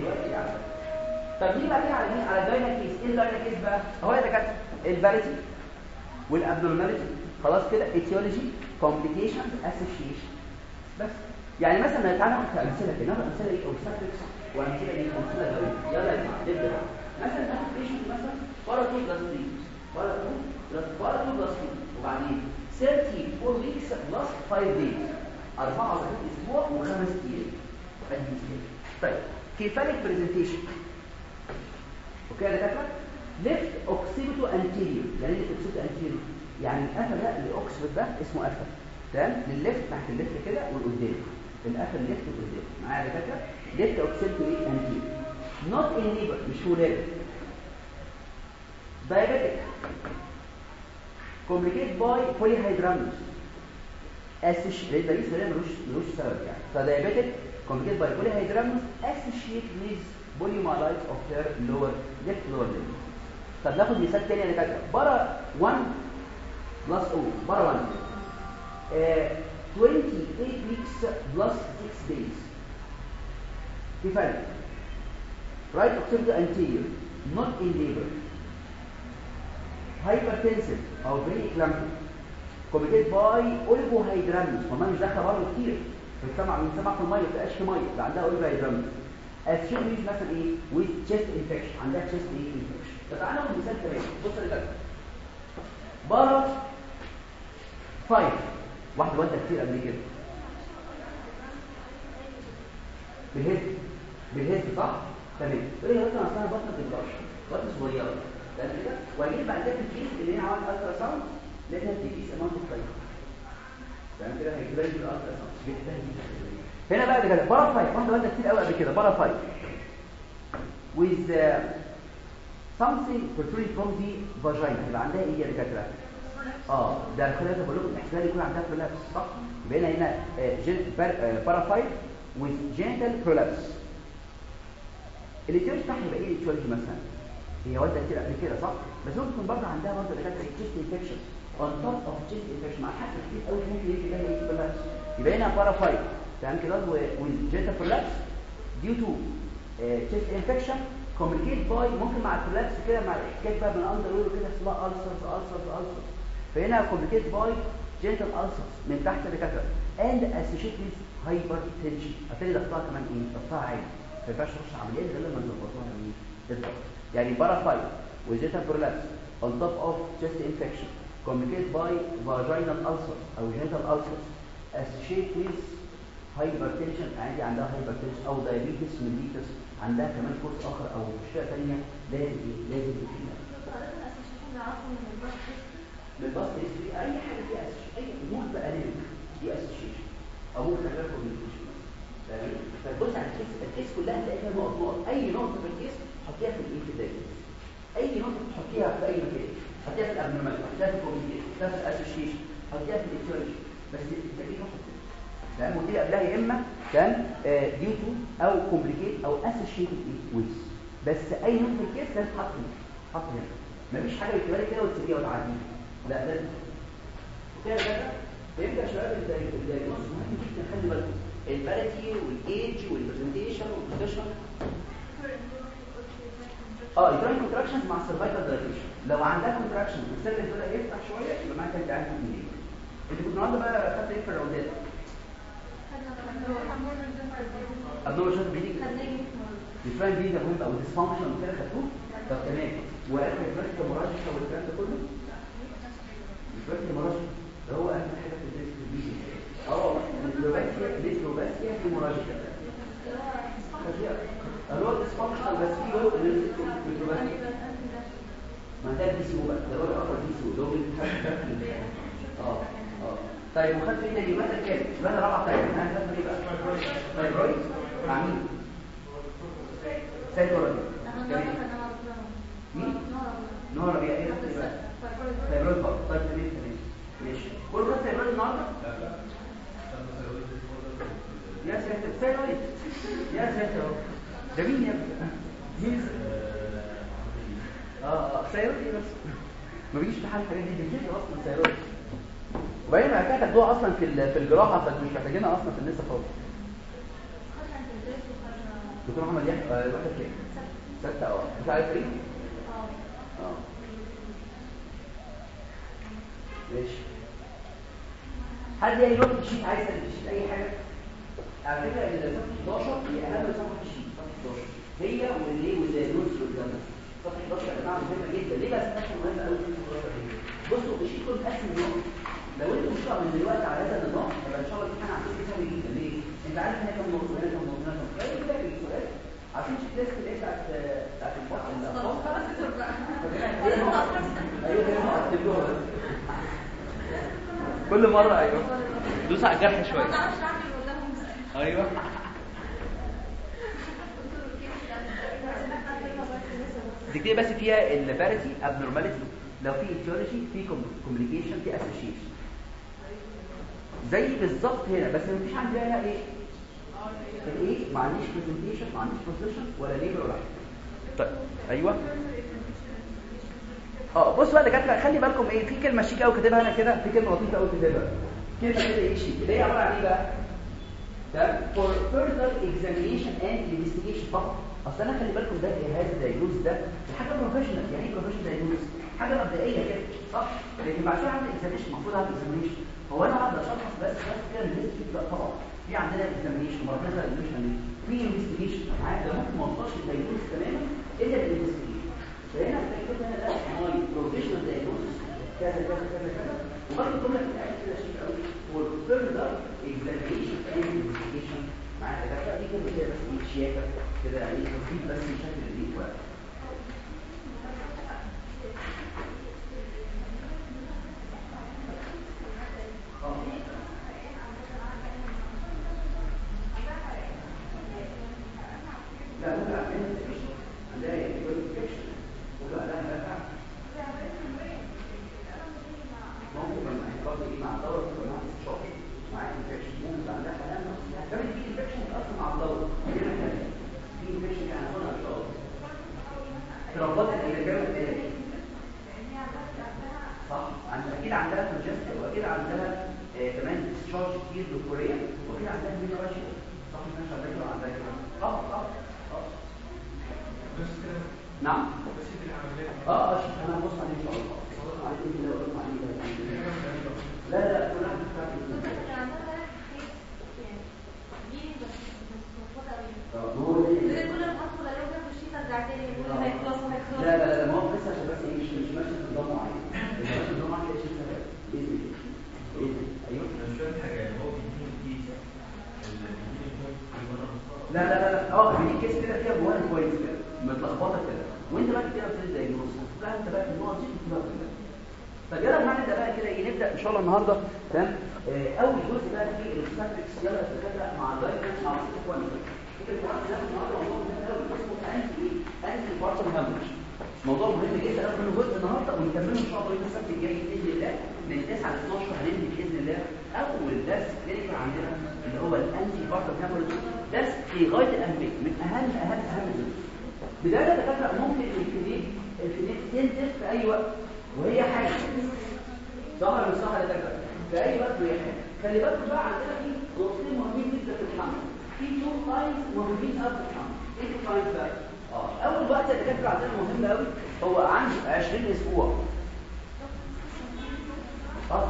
دلوقتي يعني. طب نيجي بعدين على مين؟ على ال gyna case. إيه ال gyna case بقى؟ اهو يا دكاترة ال parity وال abnormality. خلاص كده etiology complications association بس. يعني مثلا ناخد أمثلة كده ناخد أمثلة إيه؟ obstetrics وأمثلة إيه؟ أمثلة دايما يلا يا جماعة نبدأ مثلا ناخد patient مثلا para 2 plus 3 para 2 plus para 2 plus 2 وبعدين 34 weeks plus 5 days 24 أسبوع وخمس أيام. طيب cephalic presentation okay يا دكاترة؟ left occipito anterior يعني إيه occipito anterior يعني القفا ده ال occiput ده اسمه قفا تمام؟ لل left تحت ال left كده والقدام. القفا left والقدام. معايا يا دكاترة؟ left occipito إيه anterior not in labor مش ولادة diabetic. Complicated by polyhydramnios associated ده لسه ملوش ملوش سبب يعني. ف diabetic complicated by polyhydramnios associated with paralysis of their lower left lower limb. طب ناخد مثال تاني على فكره para 1 plus أو para 1 28 weeks plus 6 days في فرق right occipito anterior not in labor hypertensive أو pre-eclampsia complicated by oligohydramnios ومن دخل برضه كتير بتسمع بنسمع في المية ما بتبقاش في مية. ده عندها oligohydramnios associated مثلا إيه؟ With chest infection. عندها chest إيه؟ infection. فتعالى ناخد مثال كمان بص اللي جاي para 5 واحدة والدة كتير قبل كده. بالهيد بالهيد صح؟ تمام. لي مثلا أصلا بطنه بتبقاش بطنه صغيرة. تمام كده؟ واجيب بعد كده الكيس اللي هنا عمل الترا ساوند لقيتها بتقيس اماونت اوف فايبر تمام كده دي هنا بقى كده بارا فايب واحدة والده كتير قوي قبل كده بارا فايب with uh, something protruding from the vagina. يبقى عندها إيه يا دكاترة؟ آه ده خلينا بقول لكم احتمال يكون عندها prolapse صح؟ يبقى هنا هنا بارافايت with genital prolapse. ال etiology بتاعها يبقى إيه؟ ال etiology مثلا. هي والده كتير قبل كده صح؟ بس ممكن برضه عندها برضه دكاترة chest infection. On top of chest infection مع حاجة كتير قوي ممكن يجي لها إيه prolapse يبقى هنا para five تمام كده؟ prolapse due to uh, chest infection complicated by ممكن مع ال prolapse كده مع الاحتكاك بقى من underwear كده اسمها ulcers ulcers ulcers. فهنا complicated by genital ulcers من تحت الدكاترة. and associated with hypertension. هتلاقي ضغطها كمان إيه؟ ضغطها عالي ما ينفعش تخش عمليات غير لما نظبطها إيه؟ الضغط يعني para five with genital prolapse on top of chest infection. Complicated by vaginal ulcers أو genital ulcers associated with hypertension عندي عندها hypertension أو diabetes mellitus عندها كمان كورس اخر أو مشكله ثانية لازم لازم فيها بال past history أي حاجة فيها أي أمور بقى لازم دي association ممكن تعمل complication فتبص على ال case ال case كلها هتلاقي فيها نقط نقط. أي نقطة في ال case حطيها في الايه في أي نقطة تحطيها في أي مكان. حطيها في ال abnormal حطيها في ال complication حطيها في ال association حطيها في ال etiology بس نقطة. تمام ودي قبلها يا إما كان due to أو complicated أو associated with بس أي نقطه في ال case لازم تحط هنا. تحط هنا. مفيش حاجة بتبقى كده وتسيبيها وتعديها. لا لازم كده كده فيبدا شباب ال diagnosis مهم جدا خلي بالكم. الباليتي والإيدج والبرزنتيشن والبوزيشن آه يدري contractions مع ال cervical dilation لو عندها contraction وال cervix بدا يفتح شوية يبقى معناها انت عارف منين انت كنت النهارده بقى خدت إيه في الراوندات abnormal شوت بيديك ديفاين بيديك مهم أو ديسفانكشن كده خدتوه؟ طب تمام. لك الفرق المراجعه والكلام ده كله؟ الفرق المراجعه ده هو أهم حاجة في الديسك البيدي آه الديسلوباسيا الديسلوباسيا في المراجعة. هو ديسفانكشن بس في هو الديسلوباسيا ما ده دي سي بقى. ده هو الآخر دي سي ده هو [LAUGHS] آه. آه. طيب وخدت إيه تاني مثلا كام؟ مثلا رابعة طيب أنا خدت إيه بقى؟ فايبرويد مع مين؟ سايكولوجي مين نور يا إيه؟ فايبرويد بقى. طيب تمام تمام. ماشي. كل ده فايبرويد النهارده؟ يا ساتر. سايكولوجي يا ساتر. [LAUGHS] ده مين يا ابني مين آه آه سايكولوجي بس ما بيجيش في حال الحاجات دي بيجي أصلا سايكولوجي وبعدين بعد كده تاخدوها أصلا في في الجراحه فانتوا مش محتاجينها أصلا في النساء خالص دكتور محمد يحيى آه واحد كام ستة آه مش عارف إيه آه ماشي حد يعني يروح ال sheet عايز ال sheet اي حاجة على فكره الصفحه 11 هي اهم صفحه الشيت صفحه 11 هي واللي وال notes والكلام ده صفحه 11 يا جماعة مهمة جدا. ليه بقى صفحه مهمة قوي في 11 دي بصوا ال sheet كله متقسم نقط لو انت مش من دلوقتي على هذا النظام يبقى إن شاء الله الامتحان عندك سهل جدا. ليه؟ أنت عارف إن هي كام نقطة هنا نقطة نقطة. عارفين ال sheet list اللي بتاعت بتاعت نقط تبلوها بس كل مرة أيوه. دوس على الجرح شوية. أيوه. تكتبي بس فيها ال parity abnormality لو في etiology في complication في association زي بالظبط هنا بس مفيش عندي هنا إيه. الإيه؟ ما عنديش presentation ما عنديش position ولا labor ولا طيب أيوه. آه بص بقى دكاترة خلي بالكم إيه في كلمة شيك قوي كاتبها أنا كده في كلمة لطيفة قوي كاتبها. كلمة كده إيه شيك. اللي هي عبارة عن إيه بقى؟ ده for further examination and investigation. فقط أصل أنا خلي بالكم ده هذا diagnosis ده حاجة provisional يعني إيه provisional diagnosis حاجة مبدئية كده صح؟ لكن بعد كده اعمل examination المفروض اعمل examination هو أنا أقدر أشخص بس بس كده ال history لا طبعا. في عندنا examination مرات examination في investigation ده ممكن ما اوصلش ال diagnosis تماما إلا بال investigation فهنا الدكتور هنا ده my provisional diagnosis كذا كذا كذا كذا. وبرضه بتاعتي كده شيء قوي هو further examination. And investigation مع الدكاتره دي كده كده بس إيه شياكه كده يعني تفصيل بس بشكل دقيق شوية لا ممكن عندنا انفكشن عندها يبقى انفكشن ممكن عندها لا ممكن لما يحصل إيه مع الدوره تبقى مع استشعار مع انفكشن ممكن عندها حالات كمان في انفكشن أصلا مع الدوره هنا كمان في انفكشن يعني هنا ان شاء الله تربط الانجاب الثاني صح عند أكيد عندها كونجستيف واكيد عندها آه كمان استشعار كتير دكتوريه واكيد عندها مينا راشد صح مش عندها كده عندها كده آه آه آه نعم آه آه شوف أنا هبص عليه ان شاء الله هبص عليه انت لو قلت عليه لا لا لا كل واحد بتاع هو لا لا لا ما هو بس عشان بس إيه مش مش ماشي في نظام معين مش ماشي في نظام معين شيء سبب باذن الله باذن أيوه لا لا لا لا آه في case كده فيها جوان كويس كده متلخبطه كده وانت بقى كده بتبدا diagnosis لا انت بقى النقط دي بتبقى كلها طب يلا نبدا بقى كده إيه نبدا ان شاء الله النهارده تمام آه اول جزء بقى في ال obstetrics يلا نتكلم مع ال diagnosis مع ال sequence ال sequence ده النهارده موضوع مهم قوي اسمه ante antepartum hemorrhage موضوع مهم جدا أنا منه جزء النهارده ونكمله ان شاء الله يوم السبت الجاي باذن الله من 9 ل 12 هنبدا باذن الله اول درس clinical عندنا اللي هو ال antepartum hemorrhage درس في غايه الاهميه من اهم اهم اهم الدروس بدايه دكاتره ممكن ال clinic ال clinic تنزل في اي وقت وهي حاجة صح ولا مش صح يا وقت وهي حاجة خلي بالكم بقى عندنا في نقطتين مهمين جدا في الحمل. في two times مهمين قوي في الحمل. إيه two times بقى؟ آه. أول وقت يا دكاتره عندنا مهم قوي هو عند 20 أسبوع. آه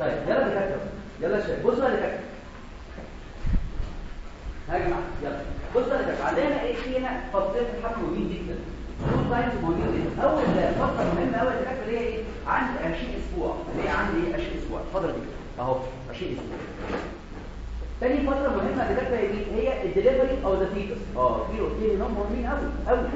طيب يلا دكاتره يلا شباب بصوا يا دكاتره يا جماعة يلا بصوا يا دكاتره عندنا إيه في هنا فترات الحمل مهمين جدا two times مهمين جدا اول فتره مهمه قوي يا دكاتره اللي هي إيه عند 20 أسبوع اللي هي عند إيه 20 أسبوع الفترة دي اهو 20 أسبوع تاني فترة مهمة اللي دكاتره هي هي ال delivery of the fetus آه في نقطتين هنا مهمين قوي قوي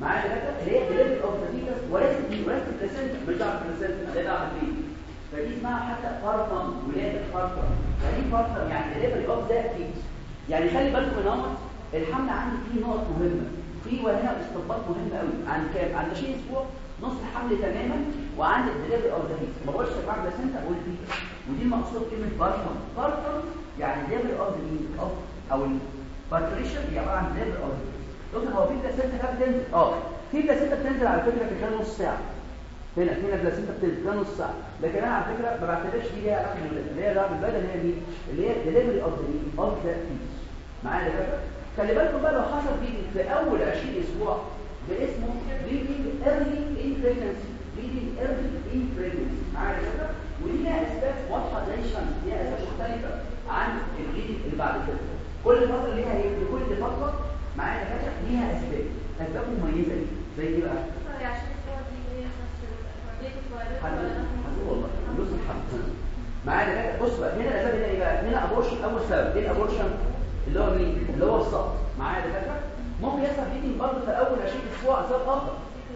معايا دكاتره اللي هي ال delivery of the fetus وليس دي وليس ال placenta مش دعوه بال placenta ده دعوه بال fetus فدي اسمها حتى partum ولادة partum يعني partum يعني delivery of the fetus يعني خلي بالكم من نقط الحمل عندي فيه نقط مهمة في وهنا استنباط مهم قوي عن كام؟ عند 20 أسبوع نص الحمل تماما وعند ال delivery fetus ما بقولش يا جماعة placenta أقول fetus ودي المقصود كلمة partum partum يعني delivery of the of أو ال parturition هي عبارة عن delivery of the هو في placenta كام بتنزل. آه. في placenta بتنزل على فكرة في خلال نص ساعة. هنا هنا placenta بتنزل نص ساعة. لكن أنا على فكرة ما بعتبرش دي ليها علاقه بالولاده اللي هي علاقه بالولاده اللي هي مين اللي هي delivery of the of the معايا يا دكاتره خلي بالكم بقى لو حصل bleeding في أول 20 أسبوع ده اسمه bleeding early in pregnancy bleeding early in pregnancy. معايا ودي لها أسباب واضحة زي الشمس ليها أسباب مختلفة عن ال bleeding اللي بعد كده. كل فترة ليها إيه لكل فترة معايا يا ليها أسباب. أسباب مميزة دي زي إيه بقى؟ حلو. والله. نص الحمل معايا بص بقى هنا الأسباب هنا إيه بقى؟ هنا abortion أول سبب. إيه ال abortion اللي هو مين؟ اللي هو السقط معايا دكاترة؟ ممكن يحصل bleeding برضه في اول 20 أسبوع اسباب اخر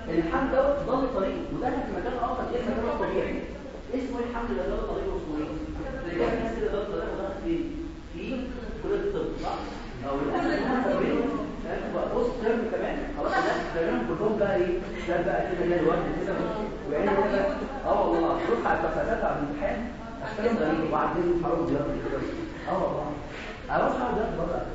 الحمل دوت ضل طريقه. ودخل في مكان آخر غير مكانه الطبيعي اسمه إيه الحمل اللي ضل طريقه اسمه إيه؟ اللي كان الناس اللي ضل طريقه. ضغط فين في كلية الطب صح؟ أو بص ترم كمان. خلاص الناس تقريبا كلهم بقى إيه؟ ده بقى كده الوقت كده. كده آه والله. روح على التفاصيل على الامتحان. أشكال غريبة. وبعدين حرام بيض كده. آه والله. أروح على بيض بره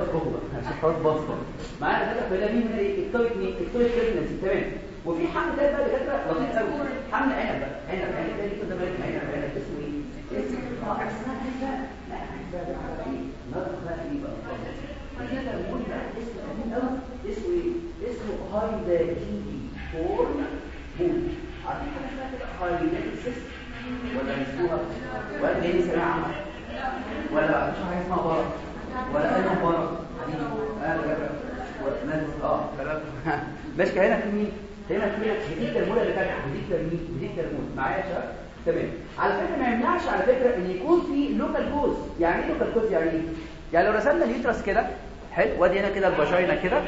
تخبط عشان حوار بسطه معانا كده في مين من إيه التويك مين التويك بريجنسي تمام. وفي حمل ده بقى دكاترة لطيف قوي. حمل عنب بقى. عنب. عنب ده كده بالك عنب عنب. اسمه إيه؟ اسمه آه اسمها لا عنب ده إيه نطق بقى إيه بقى كده بنقول بقى اسمه قديم قوي اسمه إيه؟ اسمه هايداجيني فورم بول. عارفين حاجة اسمها كده؟ هايداجينيسيس ولا نسموها ولا جاي سماع عامه ولا مش حاجة اسمها بره ولا أي مباراه حبيبي. أنا آه. ماشي هنا في مين؟ هنا في جديد ترمول اللي كان جديد ترميل جديد ترمول معايا يا تمام. على فكرة ما يمنعش على فكرة إن يكون في local cause يعني إيه local cause يعني إيه؟ يعني لو رسمنا ال uterus كده حلو. وادي هنا كده ال vagina كده.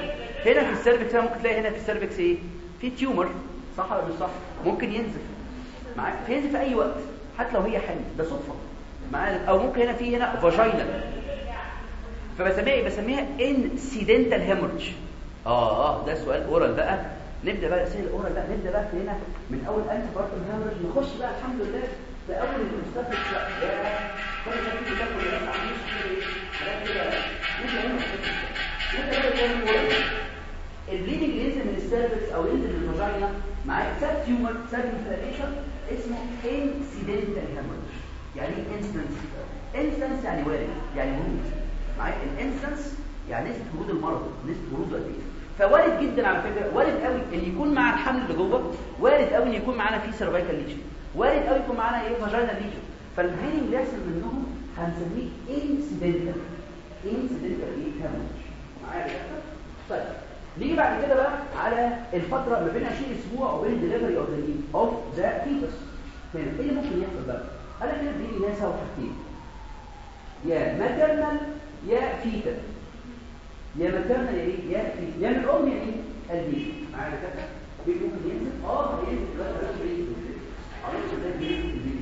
هنا في ال cervix ممكن تلاقي هنا في ال cervix إيه؟ في tumor صح ولا مش صح؟ ممكن ينزف. معاك ينزف في أي وقت حتى لو هي حمل ده صدفة. معايا أو ممكن هنا في هنا vagina فبسميها إيه بسميها incidental hemorrhage آه ده سؤال oral بقى. نبدأ بقى اسئله ال oral بقى. نبدأ بقى في هنا من أول antepartum hemorrhage نخش بقى الحمد لله في أول المستشفى بقى كل عاملين كده. نبدا هنا نبدا بقى ال bleeding ينزل من ال cervix أو ينزل من ال vagina معاه سب tumor سب اسمه incidental hemorrhage يعني إيه incidence incidence يعني وارد يعني ورود. معايا؟ ال incidence يعني نسبة ورود المرض نسبة وروده قد إيه. فوارد جدا على فكرة وارد قوي إن يكون مع الحمل اللي جوه وارد قوي إن يكون معانا في cervical lesion وارد قوي يكون معانا إيه؟ vaginal lesion فال bleeding اللي منهم هنسميه incidental incidental إيه؟ hemorrhage معايا طيب نيجي بعد كده بقى على الفترة ما بين 20 أسبوع وبين ال delivery of the of the fetus هنا إيه اللي ممكن يحصل بقى؟ قال لك بيجي ناس حاجتين يا maternal يا fetal يا maternal يا إيه؟ يا fetal يا من الأم يا إيه؟ ال baby معايا كده؟ بيجي ممكن ينزل آه هينزل دلوقتي إزاي بينزل. ال baby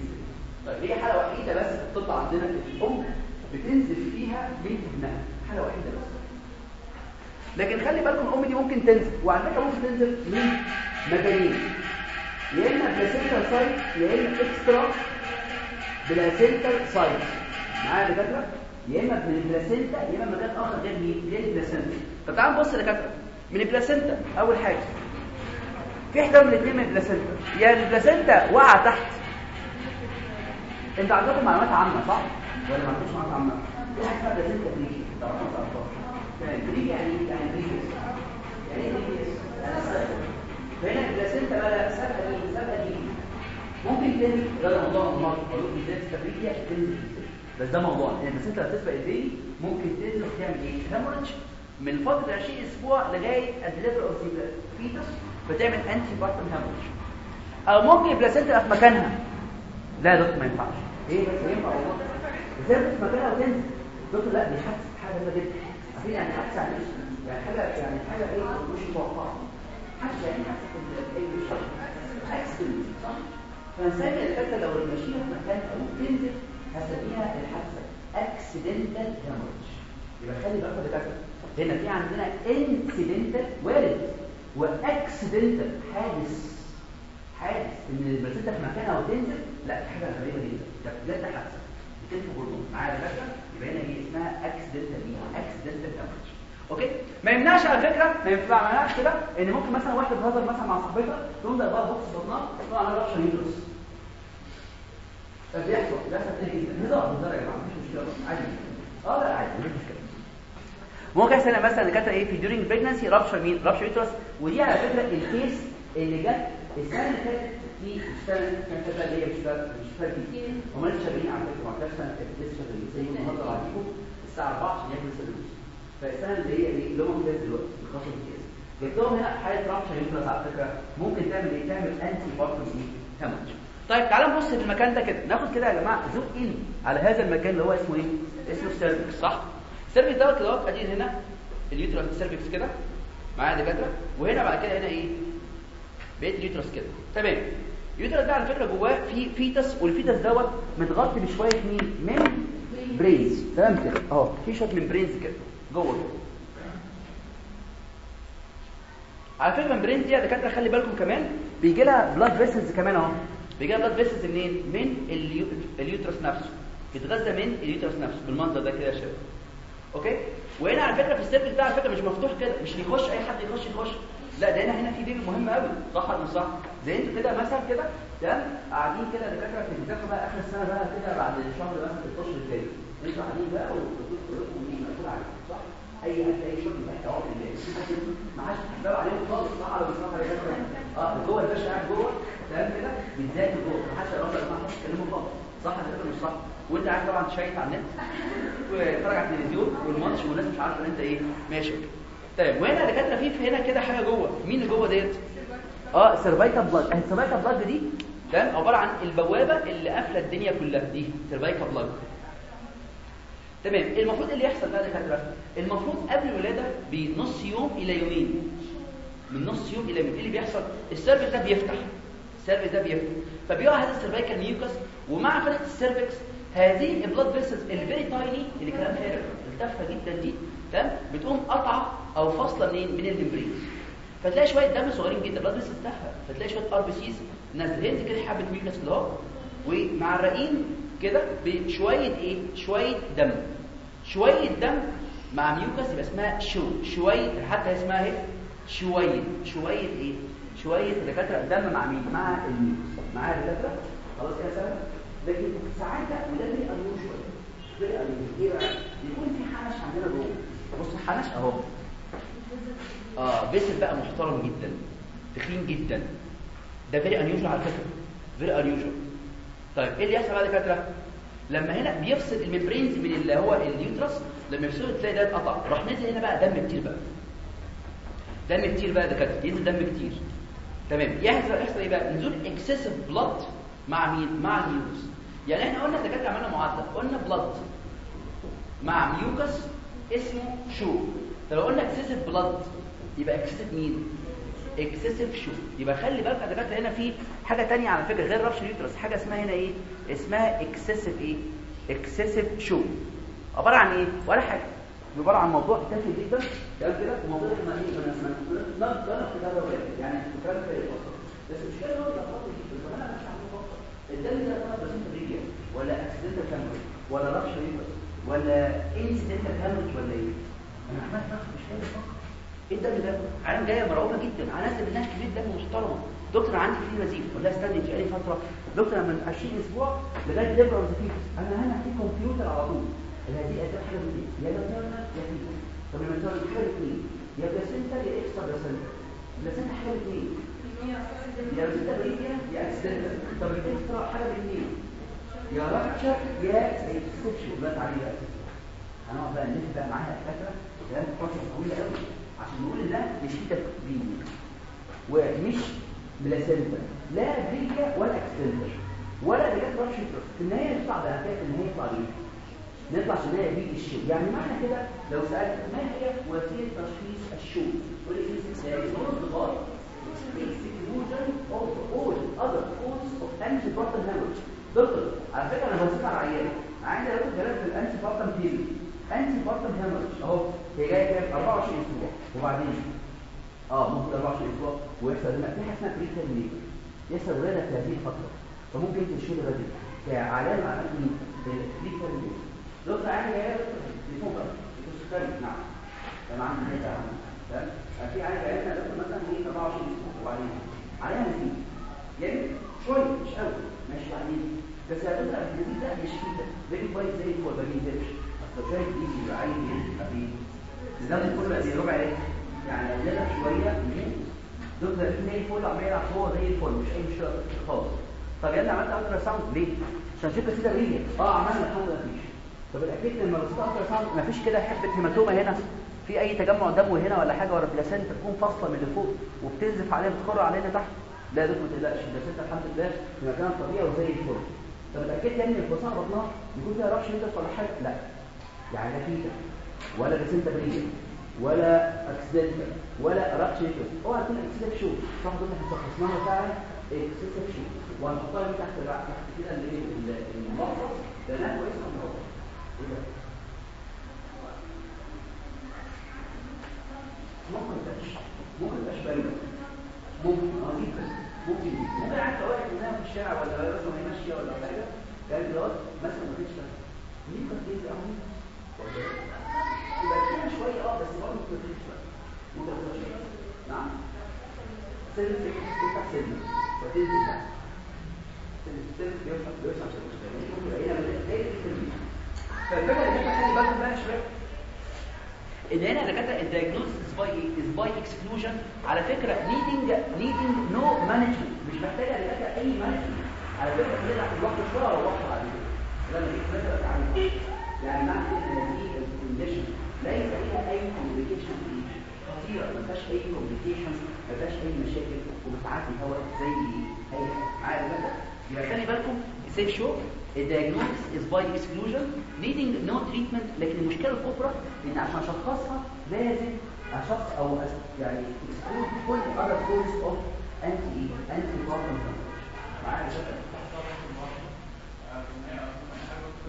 طيب هي حالة وحيدة بس في الطب عندنا الأم بتنزل فيها بنت ابنها. حالة وحيدة بس. لكن خلي بالكم الأم دي ممكن تنزل. وعلى فكرة ممكن تنزل من مكانين يا إما placental site يا إما اكسترا بلاسينتا سايت معايا يا دكاترة؟ يا إما من البلاسينتا يا إما مكان اخر غير غير البلاسينتا طب نبص يا دكاتره من البلاسينتا أول حاجة. في احدى من الاثنين من البلاسينتا يا البلاسينتا وقع تحت. انت عندكم معلومات عامة صح؟ ولا ما عندكوش معلومات عامة؟ في حاجة اسمها بلاسينتا تمام بريكي يعني إيه؟ يعني يعني إيه بريكي فهنا البلاسينتا بقى سابقه سابقه ممكن تنزل ده موضوع مرض لي إزاي التبريكيا تنزل. بس ده موضوع. يعني بس أنت هتسبق البيبي ممكن تنزل تعمل إيه؟ هيموريدج من فترة 20 أسبوع لغاية الدليفري اوف فيتس بتعمل انتي بارتم هيموريدج أو ممكن البلاسينتا في مكانها. لا دكتور ما ينفعش. إيه؟ بس ينفع والله. إزاي في مكانها وتنزل. دكتور لا دي حادثة حاجة غريبة. جدا عارفين يعني حادثة يعني يعني حاجة يعني حاجة إيه؟ مش متوقعه حادثة يعني حادثة إيه؟ مش accident صح فنسمي الحتة لو البلاسينتا في مكانها وتنزل هسميها الحادثة accidental hemorrhage يبقى خلي يا دكاتره هنا في عندنا incidental وارد و accidental حادث. حادث. إن ال placenta في مكانها وتنزل لا دي حاجة غريبة جدا. ده بجد حادثة. بتنفع برضه معايا يا دكاتره يبقى هنا دي اسمها accidental إيه accidental hemorrhage okay؟ ما يمنعش على فكرة ما ما يمنعش كده إن ممكن مثلا واحدة بتهزر مثلا مع صاحبتها تقوم ده بقى بوكس بطنها تطلع على rupture uterus فبيحصل بيحصل كتير جدا. هزار هزار يا جماعة مفيش مشكلة. عادي. آه لا عادي مفيش مشكلة. ممكن يحصل مثلا كانت إيه في during pregnancy rupture مين rupture uterus ودي على فكرة ال case اللي جت السنة اللي فاتت في السنة كانت اللي هي مش فاكر مش فاكر هم لسه شغالين على فكرة ما كانش سنة كانت لسه شغالين. زي النهارده عليكم الساعة 4 عشان ياكلوا الفلوس فالسنه اللي هي إيه اللي هم كده دلوقتي الجايه جبت لهم هنا حالة rupture uterus على فكرة ممكن تعمل إيه؟ تعمل antepartum إيه hemorrhage طيب تعالى نبص في المكان ده كده. ناخد كده يا جماعة zoom in على هذا المكان اللي هو اسمه إيه؟ اسمه ال cervix صح؟ ال cervix دوت كده اهوت ادي هنا ال uterus ال cervix كده معايا دكاتره وهنا بعد كده هنا إيه؟ بقيت ال uterus كده. تمام. ال uterus ده على فكرة جواه في fetus وال fetus دوت متغطي بشوية مين؟ من membranes تمام كده؟ أهو في شوية من membranes كده. جوه على فكرة ال membranes دي يا دكاترة خلي بالكم كمان بيجي لها blood vessels كمان اهو. بيجي لها blood vessels منين؟ من ال u... ال uterus نفسه. بيتغذى من ال uterus نفسه بالمنظر ده كده يا شباب. أوكي؟ وهنا على فكرة في السيرفس ده على فكرة مش مفتوح كده مش يخش أي حد يخش يخش. لا ده هنا هنا في بيبي مهم قوي صح ولا صح؟ زي أنتوا كده مثلا كده تمام؟ قاعدين كده دكاترة في بتاخدوا بقى آخر السنة بقى كده بعد الشهر مثلا الاشهر الجاي أنتوا قاعدين بقى والدكتور كلكم مين مسؤول صح اي حد اي شغل بقى اهو ما حدش بيحبوا عليهم خالص صح ولا مش صح آه جوه الباشا قاعد جوه تمام كده بيتذاكر جوه ما حدش يقرب ما حدش يكلمه خالص صح دكاتره مش صح وانت قاعد طبعا شايف على النت وتتفرج على التلفزيون والماتش والناس مش عارفه ان انت إيه ماشي طيب وهنا دكاتره في هنا كده حاجة جوه مين اللي جوه ديت آه cervical plug ال cervical plug دي تمام عباره عن البوابه اللي قافله الدنيا كلها دي cervical plug تمام. المفروض اللي يحصل بقى دكاتره المفروض قبل الولادة بنص يوم إلى يومين. من نص يوم إلى يومين. إيه اللي بيحصل؟ ال cervix ده بيفتح. ال cervix ده بيفتح. فبيقع هذا ال cervical mucus ومع فتحة ال cervix هذه ال blood vessels ال very tiny اللي كلام فارغ التافهه جدا دي تمام؟ بتقوم قطعه أو فاصلة منين؟ من ال membrane فتلاقي شوية دم صغيرين جدا. blood vessels تافهه فتلاقي شوية RBCs نازله هند كده حبة mucus كده ومعرقين كده بشويه إيه؟ شوية دم. شوية دم مع mucus يبقى اسمها show. شوية حتى اسمها إيه؟ شوية. شوية إيه؟ شوية دكاترة دم مع مين؟ مع ال mucus معايا دكاتره خلاص كده سهل لكن ساعات لا وده ليه قانون شوية. ليه قانون إيه بقى؟ يكون في حنش عندنا جوه. بص الحنش أهو. آه vessel بقى محترم جدا. تخين جدا. ده very unusual على فكرة. very unusual طيب إيه اللي يحصل بعد كده لما هنا بيفصل ال membranes من اللي هو ال uterus لما يفصله تلاقي ده اتقطع راح نزل هنا بقى دم كتير بقى. دم كتير بقى ده كده ينزل دم كتير. تمام يحصل يحصل إيه بقى؟ نزول excessive blood مع مين؟ مع ال mucus يعني إحنا قلنا دكاترة عملنا معادلة قلنا blood مع mucus اسمه show؟ فلو قلنا excessive blood يبقى excessive مين؟ excessive show. يبقى خلي بالك يا دكاترة هنا في حاجة تانية على فكرة غير rupture ال uterus حاجة اسمها هنا إيه؟ اسمها اكسسيف إيه؟ اكسسيف شو عبارة عن إيه؟ ولا حاجة. عبارة عن موضوع تافه جدا تمام كده وموضوع إحنا إيه ما لا لا في ده يعني الكلام ده بس مش كده هو أنا مش عارف الدم ده طلب بسيط ريجيا ولا اكسيدنتال كامل ولا رابش اليوترس. ولا انسيدنتال كامل ولا إيه؟ أنا ضغط مش قادر أفكر إيه الدم ده؟ عالم جاية مرعوبة جدا. أنا نازل منها كمية دم محترمة. دكتور عندي في نزيف ولا استني بقالي فترة. دكتور من 20 أسبوع لغايه ليبرا وزفيف أنا هنا في كمبيوتر على طول. هذه أساس حاجة من دي. يا ماتيرنال يا فيتال طب الماتيرنال حاجة اثنين يا بلاسنتا يا اكسترا بلاسنتا بلاسنتا حاجة اثنين يا بلاسنتا يا اكسيدنتال طب الاكسترا حاجة اثنين يا رابتشر يا اكسبشن بقى عليه هنقعد بقى نلف بقى معاها الدكاتره ده فتره طويلة قوي عشان نقول إن ده مش في تكوين ومش بلاسنتا لا بريكا ولا اكسنتر ولا بجد رش في النهاية نطلع بقى في النهاية يطلع إيه نطلع النهاية بيه الشو يعني معنى كده لو سألت ما هي وسيلة تشخيص الشو تقول لي إيه exclusion of all other انتي بارتم هيموريدج أهو هي جاية كام 24 أسبوع. وبعدين؟ آه ممكن 24 أسبوع ويحصل لنا في حاجة اسمها بريتيرم ليبر يحصل ولادة في هذه الفترة. فممكن تشيل بدري كعلامه على ان بريتيرم ليبر دكتور عندي جاية تليفون بقى. سكري نعم. أنا عندي حاجة تمام؟ في عيال جاية دكتور مثلا إيه 24 أسبوع وبعدين عليها نتيجه يعني شوية مش قوي. ماشي بعدين. بس هتبقى الجديد ده مش كده فيري كويس زي الفول ما بينزلش لو شايف دي عايز إيه الزمن كله قد ربع إيه يعني لو نزل شوية دكتور في زي الفل عمال يلعب هو زي الفل مش أي مشكله خالص. طب يلا عملت الترا ساوند ليه؟ عشان شفت كده ريجن آه عملنا الحمد لله مفيش. طب الأكيد لما بصيت الترا ساوند مفيش كده حبة هيماتوما هنا؟ في أي تجمع دم هنا ولا حاجة ولا بلاسنتا تكون فاصلة من اللي فوق وبتنزف علينا بتخر علينا تحت؟ لا دكتور ما تقلقش ست الحمد لله في مكان طبيعي وزي الفل. طب اتاكدت يعني إن البصار بطنها يكون فيها رابش أنت ولا حاجة؟ لا. يعني فيتا ولا بسنتا بريد ولا اكسيدنتال ولا انت اوعى تكون اكسيدنت شو؟ صح دول هتخصصناها فعلا اكسيدنت شو؟ وهنحطها تحت تحت كده اللي هي المقصد ده لا كويس ده ممكن تبقاش ممكن تبقاش باينه ممكن آه ممكن. ممكن عارف واحد منها في الشارع ولا مثلا وهي ماشيه ولا حاجة. كان دوت مثلا ما مين كان بيجي اهو يبقى كده شوية آه بس برضه تفرقش بقى شوية نعم سلم تفتح سلم فتنزل تحت سلم سلم دايره السلم فالفكرة إن إحنا خلي بالكم بقى شوية ان هنا دكاتره ال diagnosis by exclusion على فكرة needing needing no management مش محتاجه دكاتره اي management على فكره كده الوقت شوية أو وقت لما يعني معنى إن دي ال condition ليس فيها أي complication خطيرة ما فيهاش أي complications ما فيهاش أي مشاكل وبتعدي هوا زي أي معايا دكاتره يبقى خلي بالكم excessive show ال diagnosis is by exclusion needing no treatment لكن المشكلة الكبرى إن عشان أشخصها لازم أشخص أو يعني exclude كل other source of anti anti problem معايا دكاتره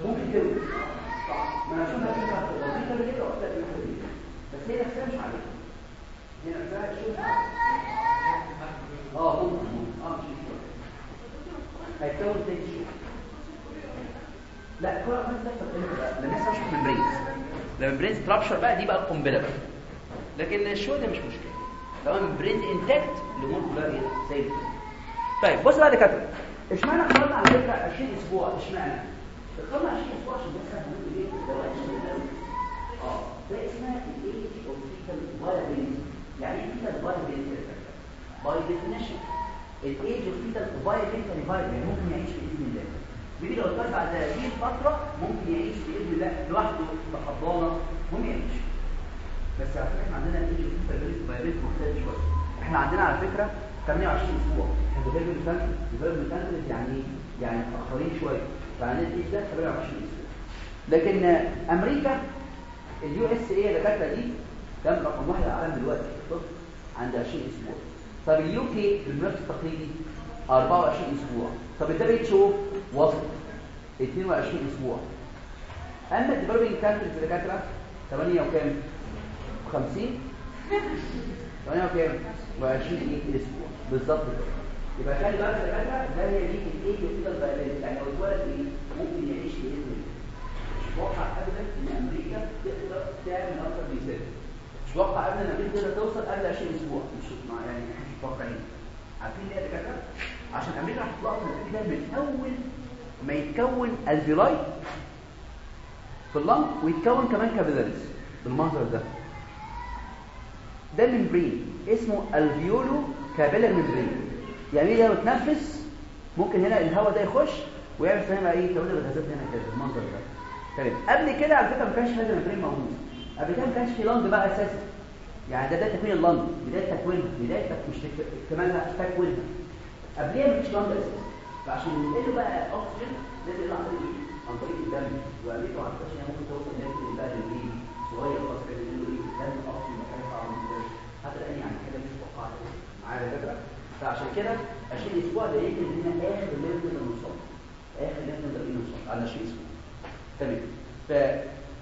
ممكن. كده ما بس هي نفسها مش عليها هي نفسها شوف آه ممكن آه مش لا كل ما لما بقى دي بقى القنبله بقى لكن ال show ده مش مشكله طبعا membranes intact الأمور كلها إيه زي الفل طيب بص بقى يا دكاتره اشمعنى اخترنا على فكره 20 أسبوع اشمعنى اخترنا 20 أسبوع عشان إحنا بنقول إيه الدواء آه ده اسمها ال age of fetal viability يعني إيه فيتال دكاتره باي ديفينيشن الايج فيتال فايبرينز يعني ممكن يعيش باذن الله بيجي لو طلع بعد هذه الفترة ممكن يعيش باذن الله لوحده في حضانه ممكن يعيش بس على فكره إحنا عندنا ال age fetal viability مختلف شوية إحنا عندنا على فكره 28 أسبوع إحنا developing countries يعني إيه؟ يعني متاخرين شوية الايج ده 28 أسبوع لكن أمريكا اليو إس اي الدكاتره دي كام رقم واحد العالم دلوقتي عند 20 أسبوع. طب اليو كي بالمناسبة التقليدي 24 أسبوع. طب الدبليو إتش أو وسط 22 أسبوع. أما الديفلوبينج كانتريز الدكاتره 8 وكام 50 8 وكام و20 إيه أسبوع. بالظبط كده. يبقى خلي بالك يا دكاتره ده هي دي الايه كده البيولوجي يعني لو اتولد إيه ممكن يعيش بإذن الله. مش واقع ابدا إن أمريكا تقدر تعمل أكتر من كده. مش واقع ابدا إن أمريكا تقدر توصل قبل 20 أسبوع. مش يعني مش متوقعين عارفين ليه يا دكاترة؟ عشان أمريكا هتطلع ده من أول ما يتكون ال alveoli في ال lung ويتكون كمان capillaries بالمنظر ده. ده membrane اسمه alveolo-capillary membrane يعني إيه لو تنفس ممكن هنا الهواء ده يخش ويعمل هنا إيه؟ تولد الغازات هنا كده بالمنظر ده. تمام قبل كده على فكرة ما كانش هذا الممبرين موجود. قبل كده ما كانش في لنج بقى أساسا يعني ده بداية تكوين اللنج بداية تكوينها بداية. مش. كمالها تكوينها. قبليها ما فيش لنج أساسا فعشان ينقلوا بقى اكسجين لازم يطلع عن طريق إيه؟ عن طريق الدم. وامريكا ما عرفتش إنها ممكن توصل لازم بقى للبيبي صغير خالص كده يقولوا إيه الدم اصلي مكان صعب حتى الآن يعني حاجة مش متوقعه معايا فكره فعشان كده 20 أسبوع ده إن إحنا آخر نقدر نوصل آخر نقدر نوصل على 20 أسبوع تمام. ف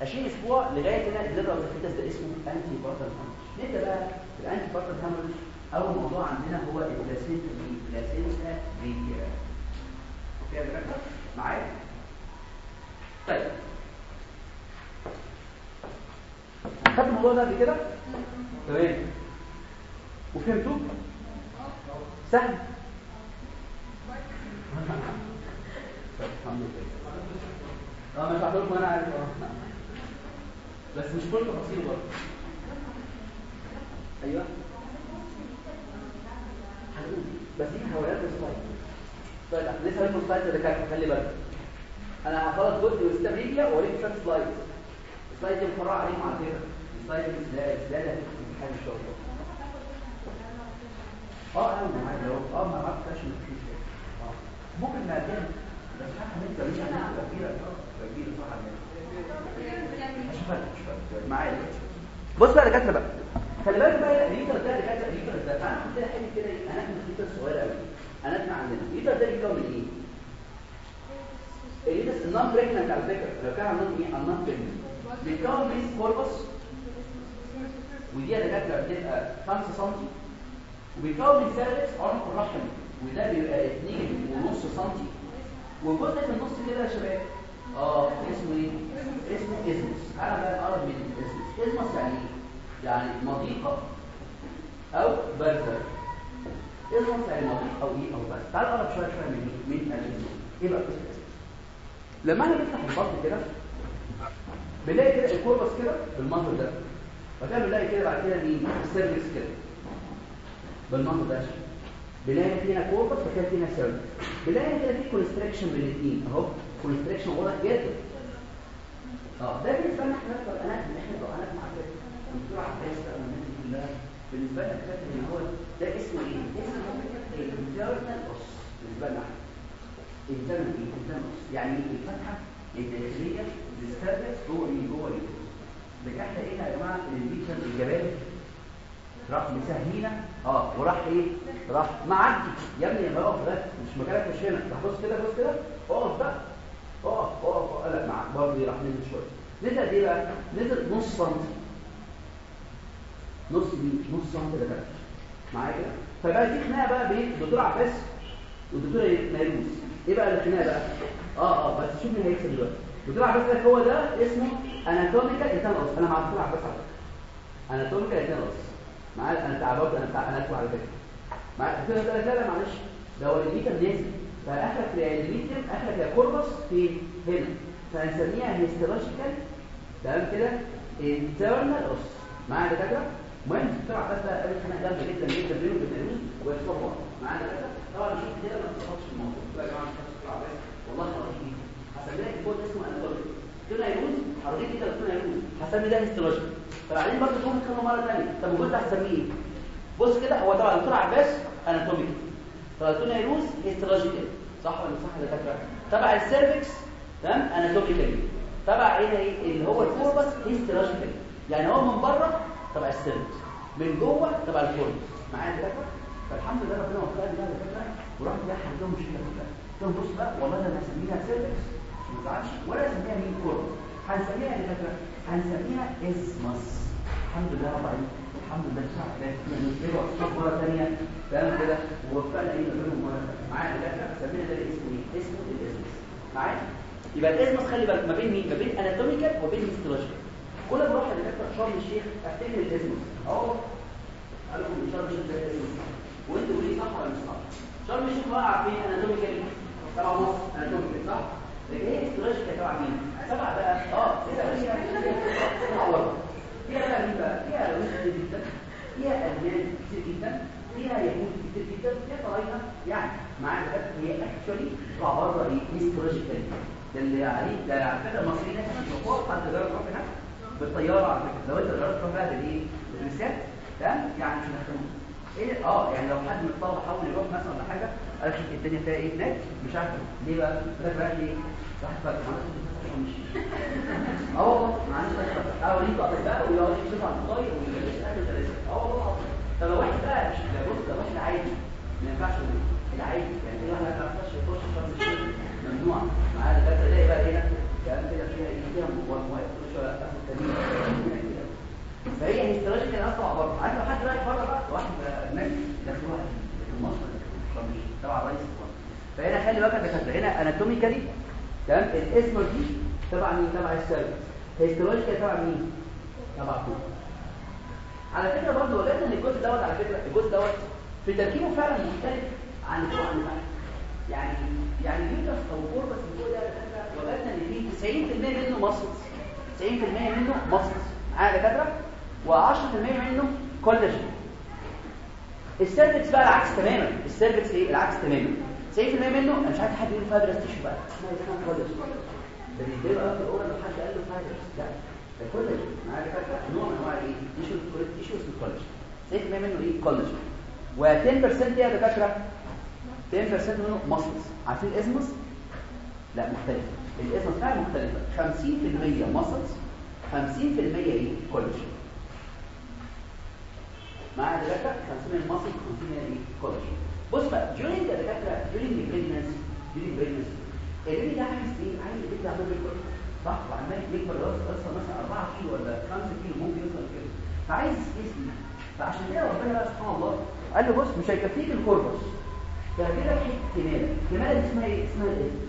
20 أسبوع لغاية هنا ال viable fetus ده اسمه antepartum hemorrhage نبدا بقى؟ ال antepartum hemorrhage أول موضوع عندنا هو ال placenta ال placenta previa فيها دكاترة؟ معايا؟ طيب. خدت الموضوع ده قبل كده؟ تمام. وفهمتوه سهل طيب الحمد لله آه مش هحضر لكم أنا عارف. آه. بس مش كل تفاصيله برضه. أيوه. هنقول بس دي حوالات السلايد طيب. لسه هنقول سلايد اللي كان خلي بالك. أنا هخلص جزء واستمريبيا واوريك شوية سلايد السلايد دي مفرعة عليهم على فكرة. السلايد إزاي؟ إزاي؟ هتكتب الامتحان ان شاء الله آه أنا معاك لو آه ما عرفتش مفيش آه. ممكن كان بس حتى انت مش هتبقى كبيره كبيره صح مش فارق مش فارق معايا. بص بقى دكاترة بقى. خلي بالك بقى الليتر ده دكاترة الليتر ده نحط لها حاجة كده انا إحنا الليتر صغيره قوي أنا اسمع عندنا. الليتر ده بيتكون من إيه؟ ال uterus ال non-pregnant على فكرة. لو كان عندهم إيه؟ ال non-pregnant بيتكون من corpus ودي دكاترة بتبقى 5 سم وبيكون cervix عنق الرحم وده بيبقى 2.5 سم وجزء في النص كده يا شباب آه اسمه إيه اسمه isthmus أنا بقى اقرب من ال isthmus isthmus يعني إيه يعني مضيقه أو برزخ isthmus يعني مضيق أو إيه أو برزخ تعال اقرب شوية شوية من مين من ال isthmus إيه بقى ال isthmus لما إحنا بنفتح البطن كده بنلاقي كده ال corpus كده بالمنظر ده وكان بنلاقي كده بعد كده مين ال cervix كده بالمنظر ده بنلاقي فينا corpus وكان فينا cervix بنلاقي كده في constriction بين الاثنين أهو constriction واضح جدا. آه ده بالنسبة لنا إحنا نقدر أنا إحنا أنا مع الدكتور عباس دي كلها بالنسبة لنا فاكر إن هو ده اسمه إيه؟ اسمه الانترنال اوس بالنسبة لنا إحنا. انترنال إيه؟ انترنال اوس يعني الفتحة الداخلية للسيرفكس جوه إيه؟ جوه إيه؟ إحنا إيه يا جماعة؟ الانفيشن الجبال. راح مسهينا آه وراح إيه؟ راح معدي. يا ابني يا اقف بس مش مكانك مش هنا. راح بص كده بص كده. اقف بقى. اقف اقف. قال لك معاك. برضه راح نزل شوية. نزل إيه بقى. نزل نص سنتي. نص دي نص سنتي ده كده معايا كده؟ فبقى في خناقة بقى بين الدكتور عباس والدكتور نيروز إيه بقى الخناقة بقى؟ آه آه بس شوف مين هيكسب دلوقتي. الدكتور عباس قال هو ده اسمه اناتوميكال انتانوس أنا مع الدكتور عباس على فكرة. اناتوميكال انتانوس معايا أنا برضه أنا اناتوم على فكره معايا له لا لا معلش. ده هو الليتر نازل فاخرك الليتر اخرك يا كوربس في هنا. فهنسميها هيستولوجيكال تمام كده؟ انترنال اوس معايا يا دكاترة؟ المهم بقى قال خناقه جامده جدا جدا بينه وبين ويصبر معايا يا دكاترة؟ طبعا شوف كده ما تتخطش الموضوع. يا جماعة مش والله إيه هسميها الكود اسمه اناتوميكال قلت له هيروز هرضيك كده قلت له هيروز هسمي ده هيستولوجيكال فبعدين برضه تقوم تكلمه مرة ثانية طب الجزء ده هسميه إيه بص كده هو طبعا الدكتور عباس anatomical له هيروز histological. صح ولا صح؟ يا دكاتره تبع ال cervix تمام؟ anatomically تبع هنا إيه؟ اللي هو ال corpus histological. يعني هو من بره تبع ال cervix. من جوه تبع ال corpus معايا يا دكاتره فالحمد لله ربنا وفقني يا دكاتره ورحت جاي حل لهم مشكلة. كلها قلت لهم بص بقى والله ده أنا هسميها cervix. ما تزعلش ولا اسميها مين؟ corpus هنسميها دكاتره هنسميها isthmus الحمد لله رب العالمين. الحمد لله صح ده نسيبه اصحاب مرة ثانية تمام كده؟ ووفقنا إيه بينهم مرة ثانية معايا سمينا ده اسمه إيه؟ اسمه ال isthmus معايا؟ يبقى ال isthmus خلي بالك ما بين مين؟ ما بين anatomical وبين histological كل ما أروح لدكاتره شرم الشيخ أفتكر ال isthmus آه قال لكم شرم الشيخ ده ال isthmus وأنتوا ليه صح ولا مش صح؟ شرم الشيخ واقع فين anatomical تبع مصر. anatomical صح؟ لكن هي هيستولوجيكال تبع مين؟ تبع بقى آه فيها بقى فيها روس كتير جدا فيها المان كتير جدا فيها يهود كتير جدا فيها طريقه يعني مع الفكرة هي اكشولي تطلع بره إيه هيستولوجيكال ده اللي عليه ده على فكره المصريين هنا بيوقفوا حد جرب تروح هناك بالطياره على فكره لو انت جربت تروح بقى بالايه بالرسال تمام يعني مش هنخدمه إيه آه يعني لو حد متطوع حاول يروح مثلا ولا حاجة قال شوف الدنيا فيها إيه هناك مش عارف. ليه بقى؟ ده بقى ليه راح بقى آه والله ما عنديش مشكله آه وليه بقى بقى على الطاير ويجلس اكل ثلاثة آه والله طب واحد بقى مش ده ده واحد عادي ما ينفعش العادي يعني ده تلاقي بقى هنا يعني كده فيها إيه فيها كل شوية اخد تمرين فهي هيستولوجيكال أصلا بره عارف لو حد رايح بره بقى واحد اجنبي واحد في مصر الشيخ تبع رئيس الوزراء فهنا خلي بالك دكاتره هنا anatomically تمام ال isthmus دي تبع مين؟ تبع ال cervix histological تبع مين؟ تبع كود. على فكرة برضه وجدنا إن الجزء دوت على فكرة الجزء دوت في تركيبه فعلا مختلف عن بتوع عن يعني يعني ال uterus أو ال corpus اللي جوه ده وجدنا ان فيه 90% منه muscles 90% منه muscles معايا دكاترة؟ و10% منه كولاجين ال cervix بقى العكس تماما. ال cervix إيه؟ العكس تماما. 90% منه مش عارف حد يقول fibrous tissue بقى اسمها اسمها كولاجين ده بيديله بقى في ال oral لو حد قال له fibrous لا ده كولاجين دكاتره نوع من انواع إيه tissue tissue اسمه كولاجين 90% منه إيه كولاجين و10% يا دكاترة. 10% منه muscles عارفين ال isthmus لا مختلفة. ال isthmus فعلا مختلفة. 50% muscles 50% إيه؟ كولاجين مع دكاترة؟ 50% muscle 50% إيه؟ كولاجين بص بقى during the دكاتره during the pregnancy during pregnancy ده عايز إيه؟ عايز ال baby عمال يكبر صح؟ وعمال يكبر يوصل مثلا 4 كيلو ولا 5 كيلو ممكن يوصل كده فعايز space فعشان كده ربنا بقى سبحان الله قال له بص مش هيكفيك ال corpus. فهجيب لك حتة كمالة. الكماله دي اسمها إيه؟ اسمها الاذن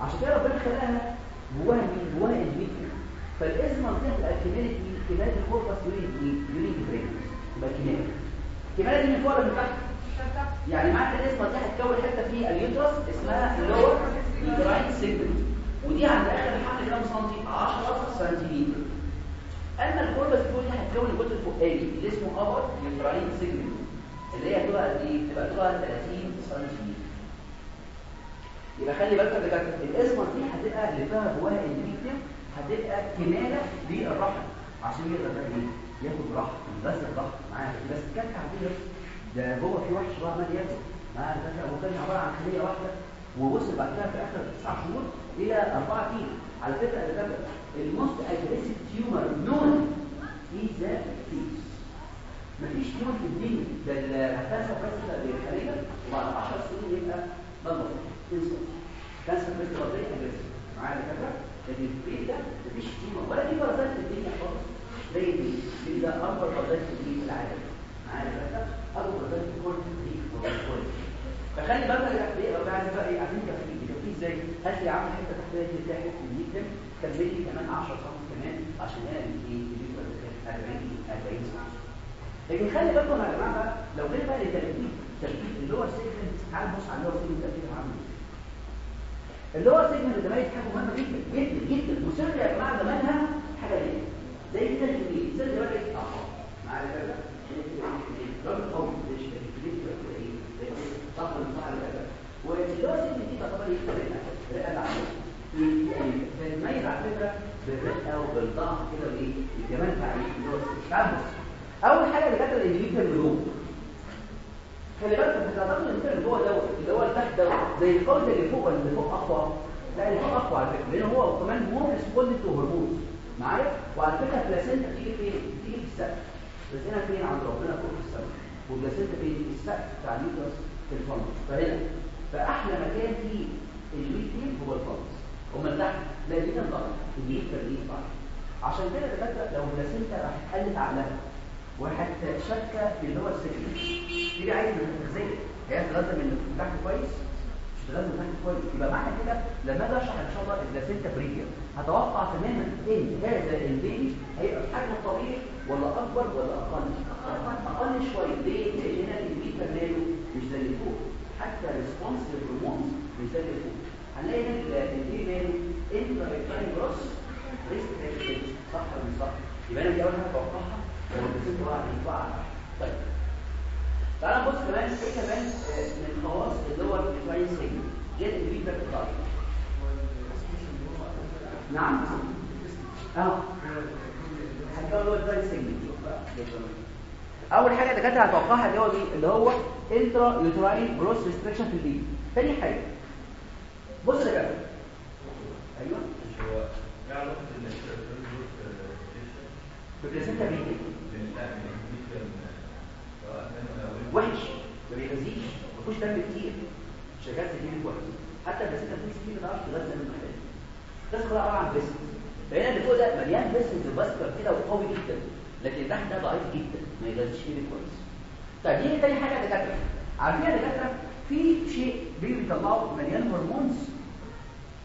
عشان كده ربنا خلقها جواها مين؟ جواها الميكرو فالازمه دي هتبقى كمالة مين كمالة الكوربس يورين إيه يورين برينس يبقى كمالة. الكماله دي من فوق ولا من تحت؟ يعني معنى الاسم دي هتكون حتة في اليوترس اسمها اللور يوتراين سيجمنت ودي عند آخر الحمل كام سنتي 10 سنتيمتر. أما الكوربس فوق دي هتكون الجزء الفوقاني اللي اسمه ابر يوتراين سيجمنت اللي هي تبقى قد إيه تبقى تبقى 30 سنتيمتر. يبقى خلي بالك يا دكاترة ال isthmus دي هتبقى اللي فيها جواها endometrium هتبقى كمالة للرحم. عشان يقدر بقى إيه ياخد راحه بس الراحة معاه بس كانت عاديه ده جوه في وحش بقى عمال ياكل معاه ده هو كان عبارة عن خلية واحدة. ووصل بعد كده في آخر تسع شهور إلى 4 كيلو. على فكرة يا دكاتره ال most aggressive tumor known از فيس مفيش تيومر في الدنيا ده الكانسر بس الخلية. وبعد 10 سنين يبقى بلط انسى. كانسر بس بطيء اجريسيف معايا يا دكاتره لكن البيت ده مفيش تيومر ولا في بارازيت في الدنيا خالص. زي دي ده أكبر بارازيت في العالم. معايا يا دكاتره اكبر كل دي فخلي بالك أخي لو عايز بقى إيه عايزين تفكير تفكير إزاي هات لي عم حتة تحتيه دي بتاعت الميتم كمل لي كمان 10 سم كمان عشان هنا إيه يبقى 40 40 سم لكن خلي بالكم يا جماعة بقى لو جيت بقى للترتيب ترتيب اللي هو تعال بص على اللي هو ترتيب عامل اللي هو السيجمنت ده بقى حاجة مهمه جدا جدا جدا وسر يا جماعة زمانها حاجة إيه زي كده الايه سر ده بقى إيه آه معايا والدراسه اللي دي تعتبر إيه رئه العمل تتميز على فكره بالرئه وبالضعف كده وايه الجمال بتاع الدراسه اول حاجة اللي كانت الانديفيدوال جلوب خلي بالك انت تعتبر ان اللي جوه اللي هو تحت دوت زي القوس اللي فوق اللي فوق اقوى لا اللي فوق اقوى على فكره لأن هو كمان مور ريسبوندنت تو معايا؟ وعلى فكرة البلاسينتا بتيجي فين؟ بتيجي في السقف. البلاسينتا فين عند ربنا فوق في السقف والبلاسينتا فين في السقف بتاع اليوترس في الفندق فهنا فأحلى مكان فيه الميتين هو الفندق ومن تحت لا دي كان ضغط دي ترليف بعض عشان كده دكاترة لو البلاسينتا راح قلت عقلها في اللي هو السجن. تيجي عايز من التغذيه هي لازم من تحت كويس مش لازم تحت كويس. يبقى معنى كده لما أجي أشرح إن شاء الله البلاسينتا بريجر هتوقع تماما ان هذا البيبي هيبقى بحجم طبيعي ولا اكبر ولا أقل أقل شوية ليه لأن البيبي ماله مش زي اللي فوق حتى ريسبونس للهرمونز مش زي اللي فوق هنلاقي هنا البيبي ماله انترا اكتاين جروس ريسك صح ولا صح يبقى أنا دي اول حاجة اتوقعها وقعت ينفع طيب تعال نبص كمان في كمان من خواص اللي هو الفاين سيجنال جت الفيدباك بتاعته نعم. سيجنال أول حاجة دكاترة هتوقعها اللي هو اللي هو انترا يوتراين جروس ريستريكشن في الليد ثاني حاجة. بص يا دكاترة. أيوه. هو إيه علاقه ان بالبلاسينتا بيجي وحش. ما بيغذيش ما فيهوش دم كتير. شغال سكين كويس حتى البلاسينتا فيه سكين ما تعرفش تغذى من بس كلها عباره عن بس. فهنا اللي فوق ده مليان بس وباسكر كده وقوي جدا. لكن تحت ده ضعيف جدا ما يغذيش فيه كويس طيب دي تاني حاجة دكاترة. عارفين يا دكاترة؟ في شيء بيطلعوا مليان هرمونز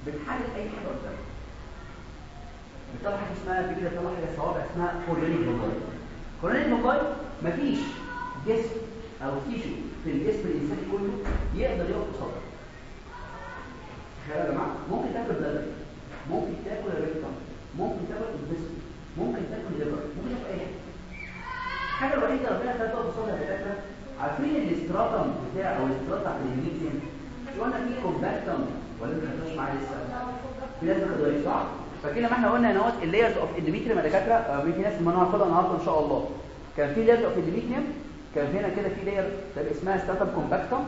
بتحلل أي حاجة قدامك. بتطلع حاجة اسمها بيجي بتطلع حاجة صوابع اسمها كوريونيك موبايل كوريونيك موبايل مفيش جسم أو تيشو في الجسم الإنساني كله يقدر يقف قصادها تخيلوا يا جماعة ممكن تاكل بلد ممكن تاكل ريكتم ممكن تاكل الجسم ممكن تاكل ليفر ممكن تاكل أي حاجة. الوحيدة ربنا خلقها تقف قصادها دكاتره عارفين الاستراتم بتاع أو الاستراتم بتاع الإنجليزي؟ مش قلنا في كومباكتم ولا ما خدتوش معايا لسه. في ناس ما خدوهاش صح؟ فاكرين لما إحنا قلنا إن هو اللايرز اوف اندوميتريوم يا دكاترة. في ناس ما هناخدها النهارده إن شاء الله. كان في لايرز اوف اندوميتريوم كان هنا كده في لاير اسمها ستاتم كومباكتم.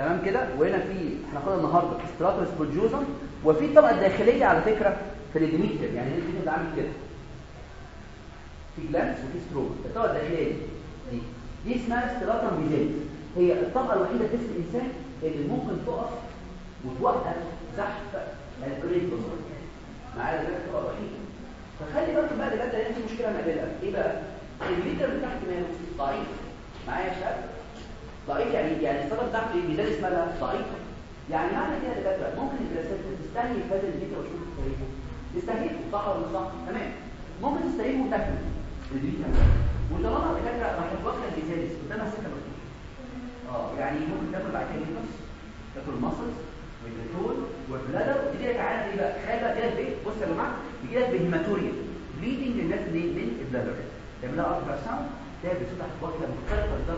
تمام كده؟ وهنا في إحنا خدنا النهارده ستراتوس سبونجوزم وفي الطبقة الداخلية على فكرة في الديميتر يعني هنا كده عامل كده. في جلانس وفي ستروما الطبقة الداخلية دي. دي اسمها ستراتم ميزان هي الطبقة الوحيدة في جسم الإنسان اللي ممكن تقف وتوقف زحف الكريت معايا ده؟ الطبقة الوحيدة. فخلي بالك بقى ده ده في مشكلة مقابلها إيه بقى؟ الميتر اللي تحت ماله؟ ضعيف. معايا يا شباب؟ ضعيف يعني يعني الصدر بتاعته إيه؟ ميزان اسمها ضعيفه يعني معنى كده يا دكاترة ممكن الجلسات تستهلك هذا الميتر وتشوف تستهلكه تستهلكه صح ولا صح تمام. ممكن تستهلكه وتاكله الميتر وطالما الدكاتره راح توكل الجزاز قدامها سكه مفتوحه آه يعني ممكن تاكل بعد كده نفس تاكل المصلز والبتول والبلادر وتجي لك عادي إيه بقى؟ تخيل بقى كده البيت بص يا جماعة بيجي لك بهيماتوريا. بليدنج الناس من من البلادر. تعمل لها الترا ساوند تلاقي بتفتح واكله مختلفه ده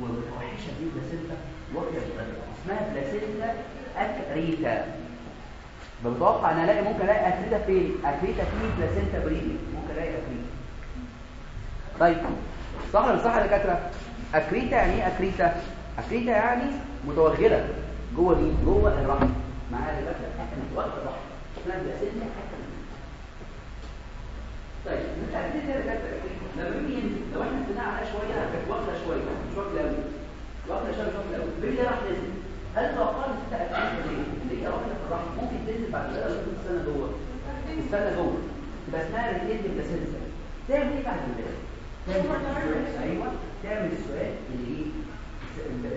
ومتوحشه دي بلاسينتا البلادر اسمها بلاسينتا اكريتا بتوقع ان ألاقي ممكن ألاقي اكريتا فين؟ اكريتا في بلاسينتا بريدنج ممكن ألاقي اكريتا طيب صح ولا صح يا دكاترة؟ اكريتا يعني إيه اكريتا اكريتا يعني متوغلة جوه مين؟ جوه الرحم. معايا دلوقتي وقت الرحم. اسمها بلاسينتا اكمل طيب انت عارفين إيه دكاتره لما بيجي ينزل لو إحنا استنى عليها شوية كانت واكله شوية مش واكله قوي واكله شوية مش واكله قوي بيجي راح نزل هل توقعت انت اكلت ليه اللي هي واكله في الرحم ممكن تنزل بعد كده لو السنة جوه السنة جوه تبقى اسمها ريتيتنج بلاسينتا تعمل إيه بعد كده؟ تعمل السؤال أيوه. تعمل السؤال اللي إيه؟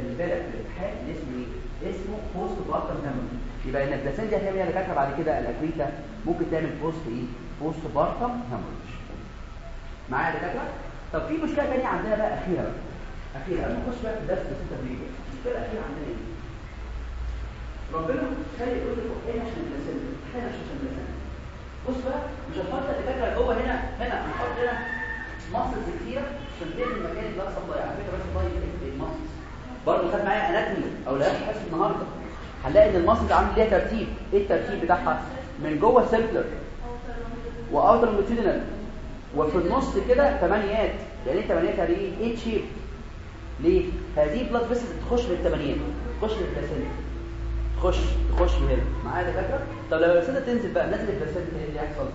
البلد في الامتحان اللي اسمه إيه؟ اسمه postpartum hemorrhage يبقى ان ال placenta دي هتعمل إيه؟ دكاتره بعد كده ال accreta ممكن تعمل post إيه؟ postpartum hemorrhage معايا يا دكاترة؟ طب في مشكلة ثانية عندنا بقى أخيرة بقى. أخيرة. قبل ما نخش بقى في درس placenta previa المشكلة الاخيره عندنا إيه؟ ربنا خلي يقول لك إيه عشان ال placenta إحنا عشان ال placenta بص بقى مش هنحط الدكاتره جوه هنا هنا هنحط هنا مصر كتيره عشان تعمل مكان البلاد سبلاي على فكرة البلاد سبلاي المصر برضه خد معايا اناتومي أو لا حاسس النهارده. هنلاقي إن المصل عامل ليها ترتيب. إيه الترتيب بتاعها؟ من جوه سيركلر واوتر لونجيتودينال وفي النص كده ثمانيات يعني إيه ثمانيات يعني إيه شيب ليه؟ هذه البلاد بس تخش من الثمانيات تخش من تخش تخش من هنا. معايا دكاتره طب لو البلاسينتا تنزل بقى نزل البلاسينتا إيه اللي هيحصل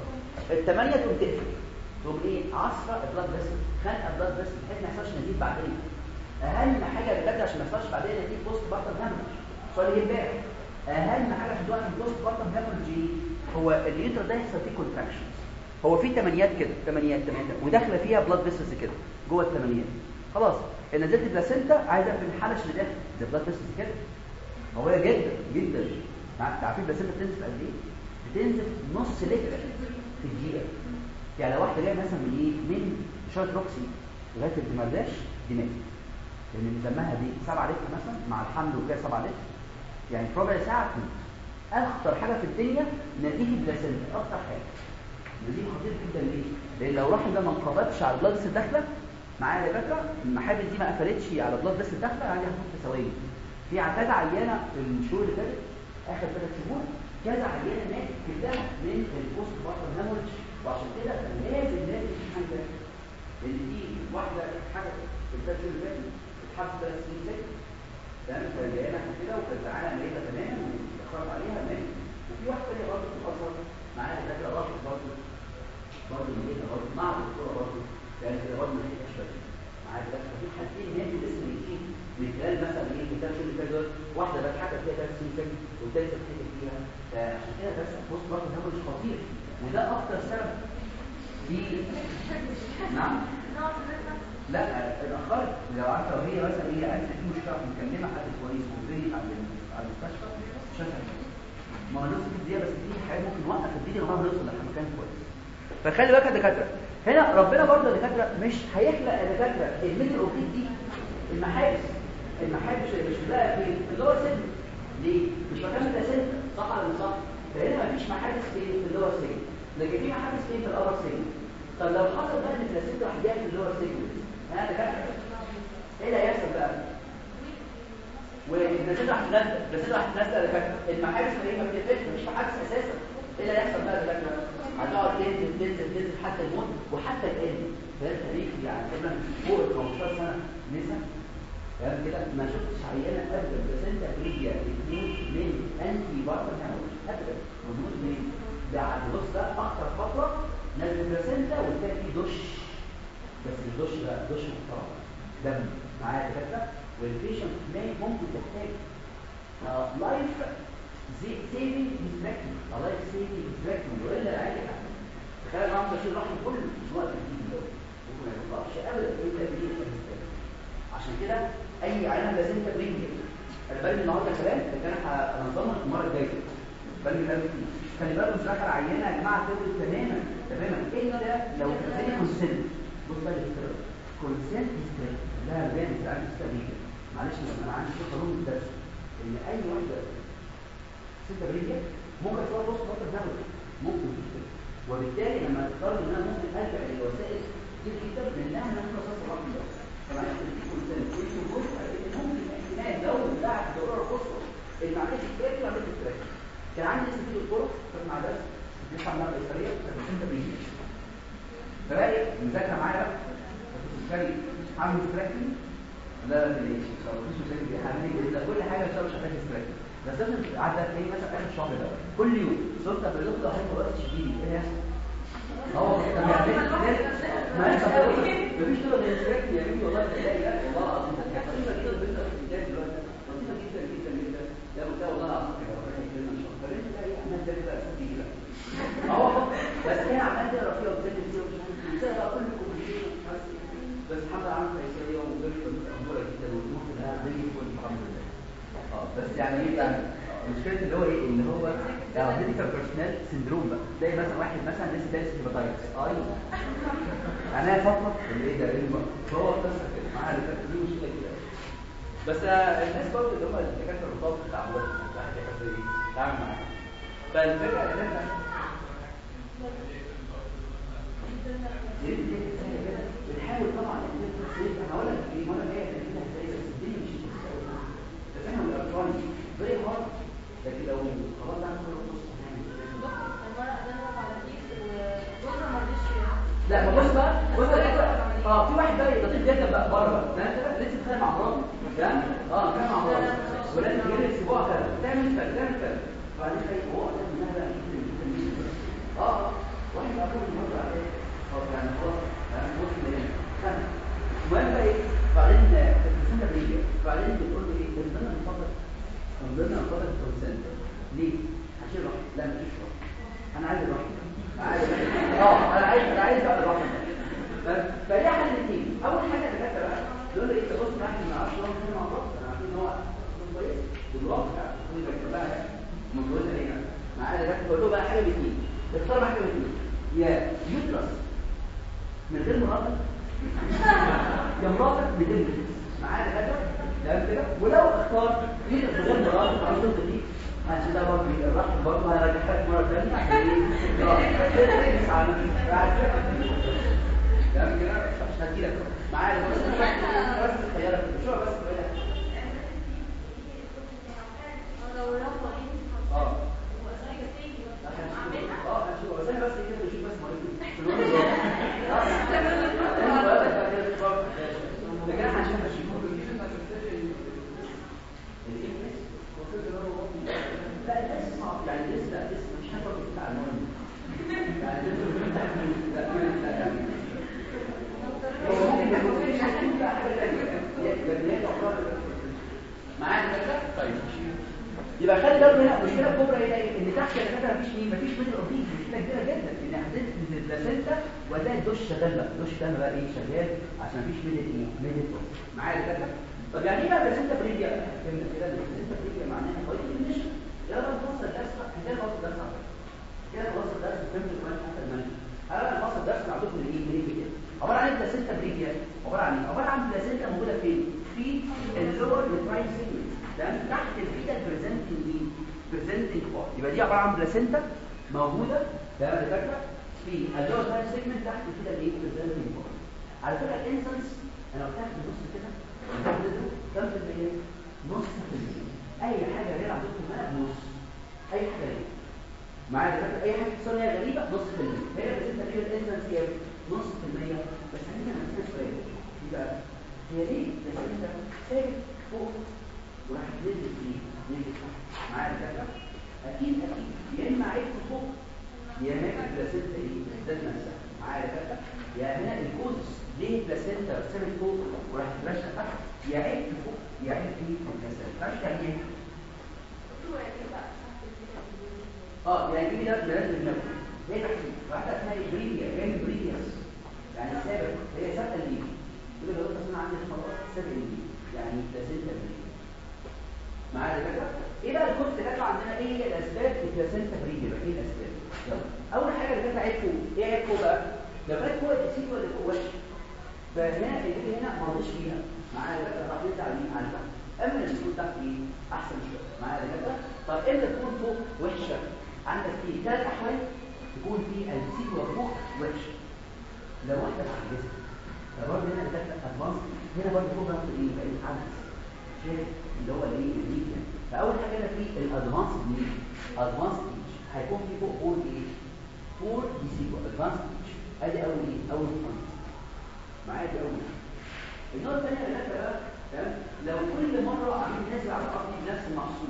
الثمانيه تقوم تقفل. تقوم إيه؟ عصره البلاد بس خانقه البلاد بس بحيث ما يحصلش نزيف بعدين. أهم حاجة دكاتره عشان ما يحصلش بعدين نزيف بوست بارتم هامج سؤال إيه امبارح أهم حاجة في الوقت البوست بارتم هامج هو اليوتر ده يحصل فيه كونتراكشنز هو في ثمانيات كده ثمانيات ثمانيات وداخلة فيها بلاد فيسلز كده جوه الثمانيات خلاص نزلت البلاسينتا عايز اقفل الحلش اللي داخل زي بلاد فيسلز كده. قوية جدا جدا. عارفين البلاسينتا بتنزل قد إيه؟ بتنزل نص لتر في الدقيقة. يعني لو واحدة جاية مثلا من إيه؟ من شارت روكسي لغاية الدمرداش دي ماتت لأن دمها دي 7 لتر مثلا مع الحمل وكده 7 لتر. يعني في ربع ساعة تموت أخطر حاجة في الدنيا نزيف البلاسينتا أخطر حاجة. نزيف خطير جدا ليه؟ لأن لو الرحم ده ما انقبضش على البلاد بس داخله معايا يا دكاتره المحابل دي ما قفلتش على البلاد بس داخله عندي هتموت في ثواني. في كذا عيانة في الشهور اللي فاتت آخر ثلاث شهور كذا عيانة ماتت كلها من البوست بارتر هيموريدج وعشان كده لازم لازم في حاجة لأن دي واحدة حاجة في الثلاث شهور اللي فاتت اتحبس ثلاث سنين سجن تمام؟ فجاية كده وكانت تعالى ميتة تماما واتأخرت عليها ماتت وفي واحدة ثانية برضه في الأزهر معايا دكاترة راحت برضه برضه ميتة برضه مع الدكتوره برضه يعني كده برضه ميتة شوية معايا دكاترة في حالتين ماتوا لسه ميتين. خلال مثلا إيه شهور اللي فاتوا واحدة بقى اتحكت فيها ثلاث سنين سجن والثالثه اتحكت فيها. فعشان كده بس بص برضه ده مش خطير وده أكتر سبب في نعم؟ لا اتأخرت. لو عارفة لو هي مثلا هي عرفت في مشكلة مكلمة حد كويس وجري على المستشفى شافها ما هو نص الدقيقه بس في حاجات ممكن نوقف لغاية ما نوصل لمكان كويس. فخلي بالك يا دكاترة. هنا ربنا برضه يا دكاترة مش هيخلق يا دكاترة الميدل دي المحابس المحابس مش بقى في اللور سن ليه؟ مش مكان الاساس صح. ولا مش صح فهنا مفيش محابس في اللور سن لكن في محابس في الابر سن طب لو حصل بقى إن راح جاي في اللور سن ها دكاتره إيه اللي هيحصل بقى؟ والنتيجه راح تنزل النتيجه راح تنزل يا دكاتره المحابس ما بتقفلش مش محابس أساسا. إيه اللي هيحصل بقى؟ يا دكاتره هتقعد تنزل تنزل تنزل حتى الموت وحتى الآن. ده تاريخ يعني تقريبا فوق ال 15 سنة. نسا؟ تمام كده ما شفتش عيانة ابدا بس أنت بريجيا اثنين من أنتي بارتر ابدا موجود من بعد بص ده اخطر فتره نزل بلاسنتا وتلاقي فيه دش. بس الدش ده دش محترم. دم معايا دكاترة. والبيشنت ممكن تحتاج لايف سيفنج ديستراكشن لايف سيفنج ديستراكشن وإلا العيال تخيل معاهم تشيل رحم كله مش وقت الجديد ده ممكن ما يطلعش ابدا. الا عشان كده أي علامه لازم تبرينج أنا بالي النهارده كلام لكن أنا هنظمها المرة الجاية. كتير خلي بالكم في اخر عينة يا جماعة تقول تماما تماما. إيه ده؟ لو [LAUGHS] كان كونسنت بص بقى الاسترا كونسنت لا جامد عندي استرا معلش أنا عندي قانون الدرس. إن أي واحدة ستة بريجة ممكن تروح وسط خط الدم ممكن تشتغل وبالتالي لما تقرر ان أنا ممكن ارجع للوسائل دي جدا لأنها أنا ممكن أصلا في في كان عندي لسه في الطرق كانت مع درس بنسمع عملها قيصريه كانت ستة بريجة فبقى مذاكره معايا بقى عامل ستراكشن لا لا ليش مفيش مشاكل دي حاجة كل حاجة ان شاء الله شغاله ستراكشن بس لازم عدى إيه مثلا اخر الشهر ده كل يوم. صرت بلوك ده هيبقى وقت شديد إيه يحصل بقى إيه بقى بقى اهو بس هي عمال تقرا فيها وتذاكر فيها ومش عارف بقى كل complication بس الحمد لله قيصريه وغير مقبوله جدا والامور كلها زي الفل لله آه بس يعني إيه؟ يعني مشكلة اللي هو إيه؟ اللي هو medical personnel syndrome بقى. تلاقي مثلا واحد مثلا لسه دارس hepatitis أيوه أنا فتره اللي إيه ده؟ إيه بقى؟ هو قصه كده. معاها دي مشكلة كده بس الناس برضه اللي هم الدكاترة الرطاب بتاع الواحد يحب يتعامل معاها. فالفكرة إن إحنا بنحاول طبعا أنا هقول لك إيه وأنا جاي كده إزاي بس الدنيا مش بس إحنا الالكتروني فيري هارد لكن لو خلاص ده كله بص لا ما بص بقى بص آه في واحد بقى لطيف جدا بقى بره ده انت لسه بتتخانق مع مراته تمام؟ آه كان مع مراته ولازم تجيب الأسبوع كده تعمل كده تعمل كده بعدين خايف هو منها آه واحد بقى كل مرة عليه خلاص يعني خلاص. يعني بص ليه المهم بقى إيه؟ بعدين السنة بيجي. بعدين بتقول له إيه؟ ضمن المفضل ضمن المفضل الكونسنت ليه؟ فوق وراح تنزل فيه نزل تحت. معايا دكاتره أكيد أكيد. يا إما عيب فوق يا اما البلاسينتا إيه؟ ذات نفسها. معايا دكاتره يا هنا الكوزس ليه البلاسينتا ثابت فوق وراح ترشح تحت؟ يا عيب فوق يا عيب في البلاسينتا. فاش يعني إيه؟ آه يعني دي ده بلاد النبي. هي تحديد واحدة اسمها بريديا يعني بريدياس يعني سابق. هي سابقة يقول لو انت سمع عندي؟ خلاص سابق الليل يعني بلاسينتا بريديا معايا كده إيه بقى الكورس اللي كانت عندنا؟ إيه هي الاسباب البلاسينتا بريديا بقى إيه الأسباب؟ يلا. أول حاجة اللي كانت عيبكو إيه عيبكو بقى؟ لو كانت فوق الاسيد ولا فوق وش فهنا اللي هنا ما رضيش فيها معايا كده راح يطلع مين على البحر اما اللي يكون تحت إيه؟ أحسن شوية. معايا كده طب إمتى تكون فوق وحشة؟ عندك في ثلاث أحوال تكون في السيد وفوق وحش لو واحدة معجزه فبرضه هنا ده ادفانس هنا برضه فوق بقى إيه؟ بقى العدس شايف اللي هو الإيه؟ الميديا فأول حاجة هنا في الادفانس ميديا ادفانس هيكون في فوق فور إيه؟ فور دي سي ادفانس أدي أول إيه؟ أول بوينت معايا دي أول. النقطة الثانية اللي بقى تمام؟ لو كل مرة عاملين نازل على الأرض بنفس المحصول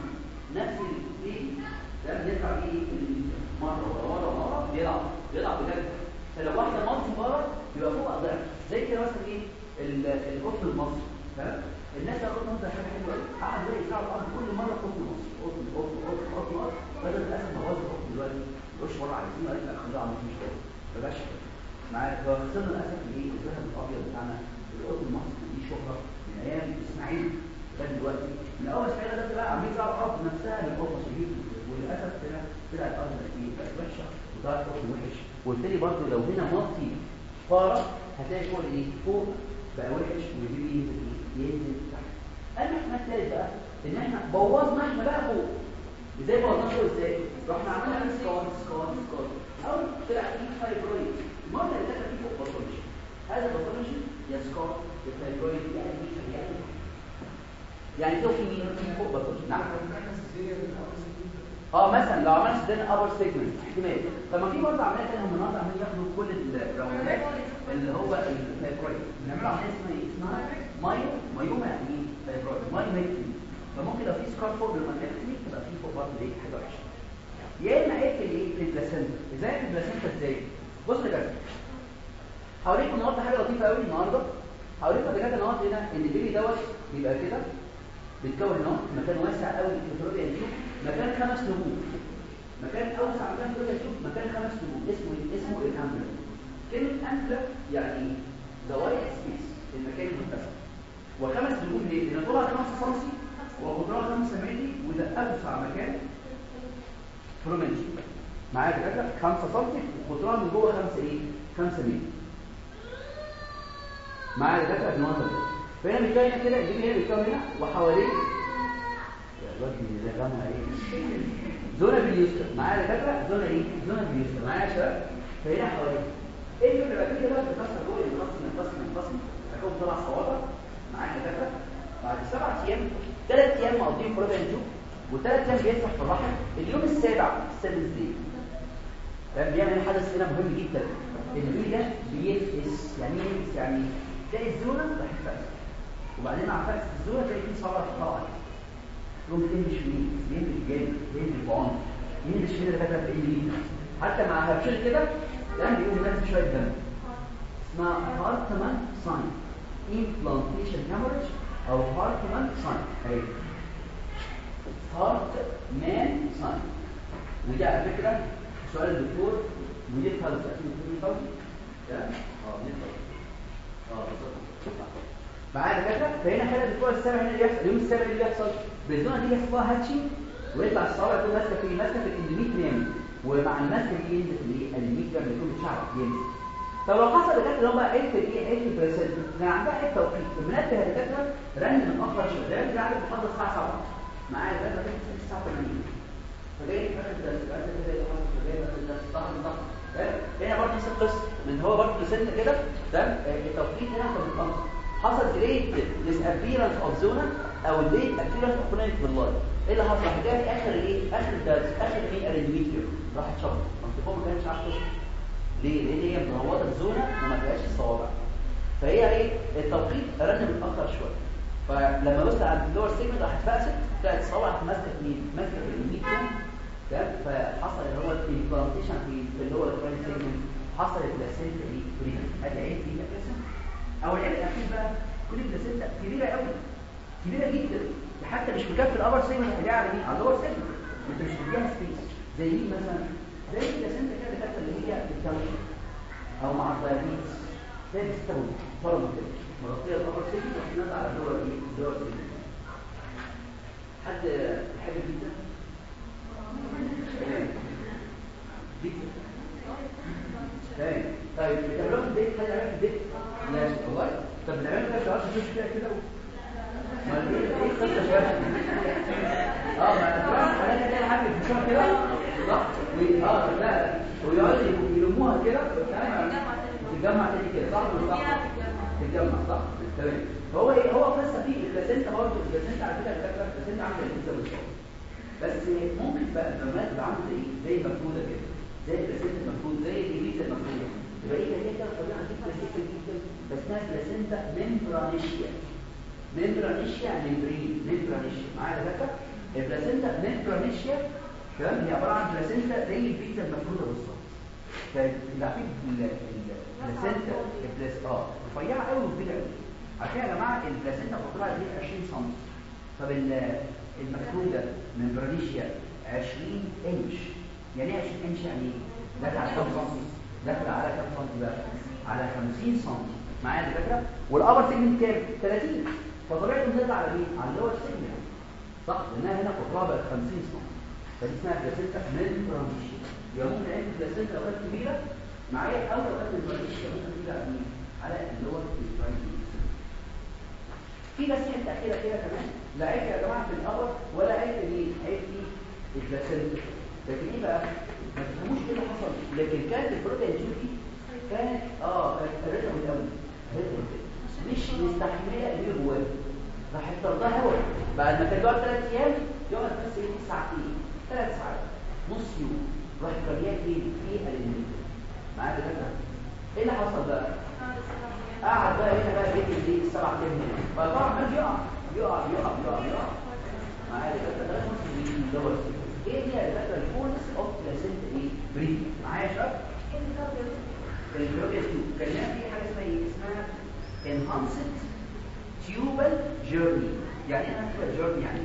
نفس الايه ده بنرجع بيه مره ورا مره ورا بيلعب بيلعب بجد. فلو واحدة مالتي مرة يبقى فوق ضعف زي كده مثلا إيه؟ القطن المصري تمام؟ الناس اللي قطن ده حاجة حلوة قوي قعد زي يزرع الأرض كل مرة قطن مصري. قطن قطن قطن قطن قطن بدل ما هو القطن دلوقتي يخش مره عايزين قال لك خليها عم مش كده؟ ما بقاش معايا هو خسرنا للأسف الايه الذهب الأبيض بتاعنا القطن المصري دي شهرة من أيام إسماعيل لغاية دلوقتي. من أول إسماعيل ده بقى عم يزرع الأرض نفسها للقطن شديد وللأسف طلع طلع الأرض دي بقت وحشة وطلع القطن وحش. وبالتالي برضه لو هنا multipara هتلاقي فوق إيه؟ فوق بقى وحش ويجيب ينزل إيه ينزل تحت الاحتمال الثالث بقى؟ ان إحنا بوظنا إحنا بقى فوق. إزاي بوظنا فوق؟ إزاي؟ رحنا عملنا scar scar scar أو طلع فيه fibroid المره اللي دخل فيه فوق pathology هذا pathology يا scar يا fibroid يعني إيه يعني يعني لو في مين؟ فوق pathology نعم. آه مثلا لو عملت section upper segment احتمال. طب ما في برضه عمليات ثانية هم النهارده عمالين ياخدوا كل الراوندات اللي هو ال fibroid بنعملوا عمليه اسمها إيه اسمها myo myoma يعني إيه fibroid myomectomy فممكن لو في scar فوق بال myomectomy تبقى في فوق برضه إيه؟ حاجة وحشة. يا إما إيه؟ الايه ال placenta إزاي في ال placenta إزاي؟ بص يا جماعة هوريكم النهارده حاجة لطيفة قوي النهارده. هوريكم جماعة النهارده هنا إن ال baby دوت بيبقى كده بيتكون هنا مكان واسع قوي في ال fallopian نشوف مكان خمس نجوم. مكان أوسع مكان ال fallopian نشوف مكان خمس نجوم. اسمه اسمه ال ampulla كلمة ampulla يعني the wide space المكان المتسع. وخمس نجوم ليه؟ لأن طولها 5 سم وقطرها 5 مللي وده أوسع مكان فرومنجي معايا كده 5 سم وقطرها من جوه 5 إيه؟ 5 مللي معايا كده النهارده فهنا بيتكون كده الجيب هنا بيتكون هنا وحواليه الوجه اللي غمها إيه زونة باليسر معايا دكاتره زونة إيه؟ زونة باليسر معايا يا شباب؟ فهنا حواليه إيه الفكرة بقى كده؟ بقى بتكسر جوه القسم القسم القسم هكون طلع صوابع. معايا دكاتره بعد سبع أيام ثلاث أيام مقضيين فروبيا نجوم وثلاث أيام بيفتح في الرحم اليوم السابع السادس دي تمام؟ بيعمل حدث هنا مهم جدا. البي ده بيفقس يعني إيه؟ يعني تلاقي الزونة راح وبعدين مع فقس الزونة تلاقي فيه صبر طالع يقوم تنبش مين ينبش جامد ينبش بعمق ينبش هنا لفتره في إيه حتى مع هبشل كده ده بيقوم ينزل شوية دم اسمها Hartmann sign implantation hemorrhage أو Hartmann sign اهي Hartmann sign ودي على فكرة سؤال الدكتور مدير خالص الدكتور فوزي تمام آه مدير آه بالظبط. معايا دكاتره فهنا حاله الأسبوع السابع هنا اللي بيحصل اليوم السابع اللي بيحصل. بال zona دي بيحصل لها hatching ويطلع الصوابع تكون ماسكه في ماسكه في ال endometrium ومع الماسكه دي ينزل في الاندوميتريوم يكون شعر ينزل طب لو حصل دكاتره هم حتة إيه حتة بريسنت كان عندها حتة توقيت المنبه يا دكاتره رن شوية ده اللي قاعد بتحضر الساعة 7 معايا دكاتره كانت الساعة 8 فجاي اخر الدرس بقى كده اللي حصل في اخر الدرس طبعا طبعا هنا برضه نفس القصة من هو برضه سنه كده ده التوقيت هنا كان متاخر حصل جريد ديسابيرنس اوف زونا أو ليت ابيرنس اوف بلانت باللايف إيه اللي حصل؟ راح جاي آخر الايه آخر الدرس آخر إيه ال endometrium راح اتشرب. منطقه ما عارف تشرب ليه؟ لأن هي مغوطه ال zona وما فيهاش الصوابع. فهي إيه؟ التوقيت رن متاخر شوية. فلما وصل على ال lower segment راح اتفقست طلعت الصوابع ماسكه مين ماسكه في ال endometrium تمام؟ فحصل اللي هو ال implantation في في ال lower segment حصل ال placenta إيه؟ previa أدي عين دي أو العين الأخير بقى كل ال placenta كبيرة قوي كبيرة جدا. حتى مش مكفي ال upper segment هتلاقيها على مين على ال lower segment أنت مش مديها space زي مين مثلا؟ زي ال placenta كده كانت اللي هي التوأم أو مع ال diabetes زي بتستوي فرض كده. مغطيه ال upper segment وحنا على ال lower إيه ال lower segment حد يحب البيتزا؟ [LAUGHS] تمام. طيب في البيت حد يعملها في البيت ماشي والله. طب كده كده. كده إيه قصة شباب آه ما أنا كده حاجة بتشوفها كده؟ صح. آه لا ويقعدوا يلموها كده تتجمع تاني كده صح؟ ولا صح؟ تتجمع صح؟ تمام. فهو إيه؟ هو قصة فيه. ال placenta برضه ال placenta على فكرة ال placenta عامله البيتزا بالظبط بس ممكن بقى البرمات تبقى عامله إيه زي مفروده كده. زي ال placenta المفروض زي البيتزا المفروده يبقى إيه هي كده طبيعة جدا جدا. بس اسمها placenta membranacea membranacea membrane membranacea معايا يا دكتور؟ ال placenta membranacea تمام؟ هي عبارة عن placenta زي البيتزا المفروده بالظبط. فيبقى في ال placenta ال plac- آه رفيعة قوي وكبيره قوي عشان يا جماعة ال placenta قطرها دي 20 سم. طب ال- المفروده membranacea 20 إنش. يعني إيه 20 انش يعني إيه داخل على كام سم داخل على كام سم بقى؟ على 50 سم معايا يا دكاتره وال upper segment كام؟ 30 فطبيعي نزل على مين؟ على ال lower segment صح؟ لأنها هنا قطرها بقت 50 سم فدي اسمها placenta membranacea يبقى ممكن عين ال placenta لو كانت كبيرة. معايا أو كانت membranacea ممكن تيجي على مين؟ على اللور سيجمنت في بس حتة أخيرة كده كمان. لا عيب يا جماعة في الأبر ولا عيب مين؟ عيب في البلاسينتا لكن إيه بقى؟ ما تفهموش إيه اللي حصل. لكن كانت البروتين دي كانت آه كانت ريتم ريتم مش مستحمله اللي جواها راح لها هواء بعد ما كان يقعد ثلاث أيام يقعد بس إيه ساعتين ثلاث ساعات. نص يوم. راح يخليها فين؟ في الالمنت معايا كده إيه اللي حصل بقى؟ قعد بقى هنا بقى بيت الديك السبع أيام هنا. فطبعا عمال يقع. يقع يقع يقع يقع. معايا كده ده من دور إيه دي يا دكتور الفولس اوف بلاسنت إيه بريد معايا يا شباب البروجيس كان في حاجة اسمها إيه اسمها enhanced tubal journey. يعني إيه enhanced journey يعني؟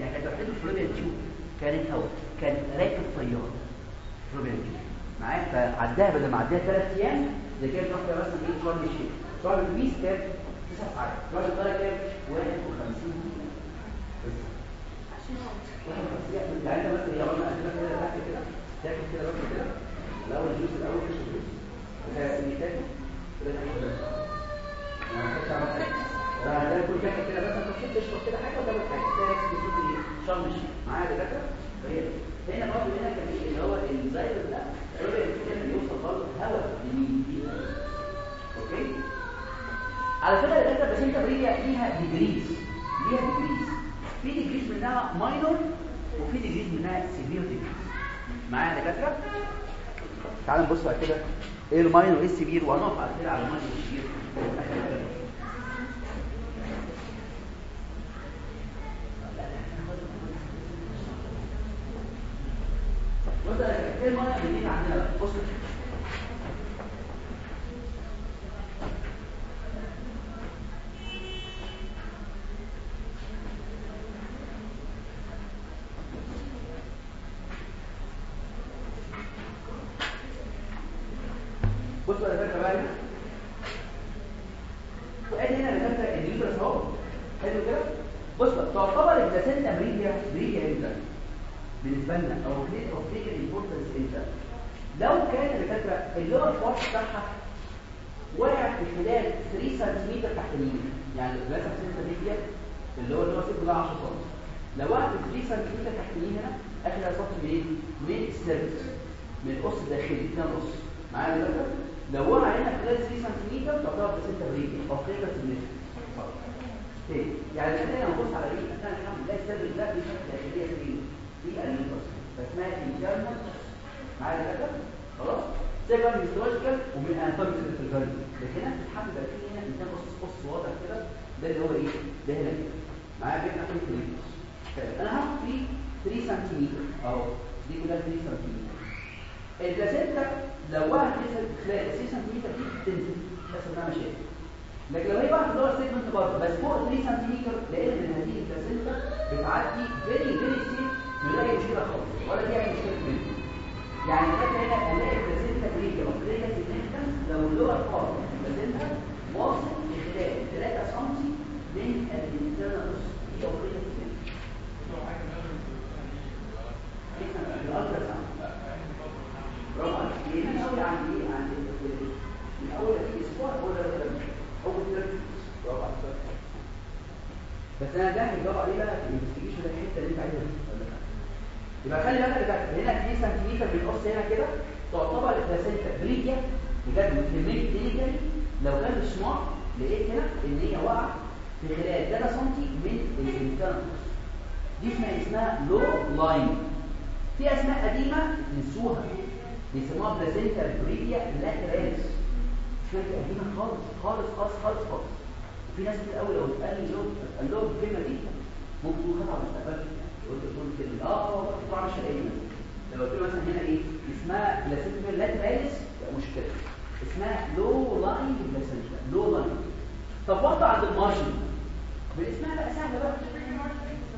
يعني كانت وحده فلويد تيوب كانت اوت كان راكب طياره فلويد تيوب معايا فعداها بدل ما عداها ثلاث أيام زي كده تروح مثلا إيه شرم الشيخ شرم البيس كام تسع ساعات شرم الطياره كام 51 دقيقه بس يعني انت مثلا يا رب أنا كده تاكل كده تاكل كده رب كده الأول الجوز الأول مش الجوز اللي تاكل كده أنا ده كل تاكل كده مثلا تخش تشرب كده حاجة وتاكل حاجة تاكل إيه شرم الشيخ معايا دكاتره هنا برضه هنا كان اللي هو الزايد ده الراجل كان يوصل برضه هواء لمين أوكي على فكره الدكاتره بس انت ليها degrees ليها degrees. في degrees منها minor وفي degrees منها severe degrees معايا يا دكاترة؟ تعالوا نبص على كده. إيه ال minor وايه ال severe وهنقف على كده على ال minor وال severe بص إيه ال minor اللي عندنا؟ بص بصوا يا دكاتره بقى هنا. ادي هنا يا دكاتره ال uterus اهو حلو كده بص بقى تعتبر ال placenta previa previa إمتى بالنسبة لنا أو كليت اوف تيكن امبورتنس إمتى لو كان يا دكاتره اللور بارت بتاعها وقع في خلال 3 سم تحت اليمين يعني البلاسينتا بريديا اللي هو اللي هو سيب 10 سم لو وقع في 3 سم تحت اليمين هنا إحنا سطح من من السيرفس من القص القص معايا لو وقع هنا خلال 3 سم تعتبر بلاسينتا بريديا أو سيجنيفيكانت تاني يعني لما نبص على إيه إحنا الحمد لله السبب ده دي داخليه فين في اليوترس فاسمها انترنال معايا كده خلاص. سيبقى من ومن اناتوميكال في الفاليو لكن هنا الحمد لله في هنا انسان قص قص واضح كده. ده اللي هو إيه؟ ده هنا معايا كده اخد الكليبس أنا هاخد فيه 3 سنتيمتر أهو. دي كلها 3 سنتيمتر البلاسينتا لو واحد نزل خلال 3 سنتيمتر دي تنزل بس انها مشاكل. لكن لو هي واحد اللي هو سيجمنت برضه بس فوق 3 سنتيمتر لأن هذه البلاسينتا بتعدي فيري فيري سيف من غير مشكلة خالص ولا في أي مشكلة منه. يعني فاكر هنا الاقي البلاسينتا بريكا بكتيريا سيجنيفيكانس لو اللور بارت البلاسينتا واصل لخلال 3 سم من الانترنال دي اوبريشن الالترا ساوند برافو عليك من اول في ثلاث برافو بس أنا ده هيجاوب عليه بقى في ال investigation ده الحته اللي انت عايزها يبقى خلي بالك ده هنا 2 سنتيمتر بال os هنا كده تعتبر ال placenta previa بجد مهمه clinically لو كان smart لقيت هنا ان هي واقعه في خلال 3 سم من ال internal دي اسمها low lying في اسماء قديمه نسوها بيسموها placenta previa lateralis اسمها قديمه خالص خالص خالص خالص خالص وفي ناس كتير قوي لو اتقال لهم قال لهم الكلمة دي ممكن تكون خطا مستقبلي قلت تقول كلمه آه طبعا مش لو قلت له مثلا هنا إيه اسمها placenta lateralis مشكله اسمها low lying placenta low lying طب وضع عند ال margin باسمها بقى سهله بقى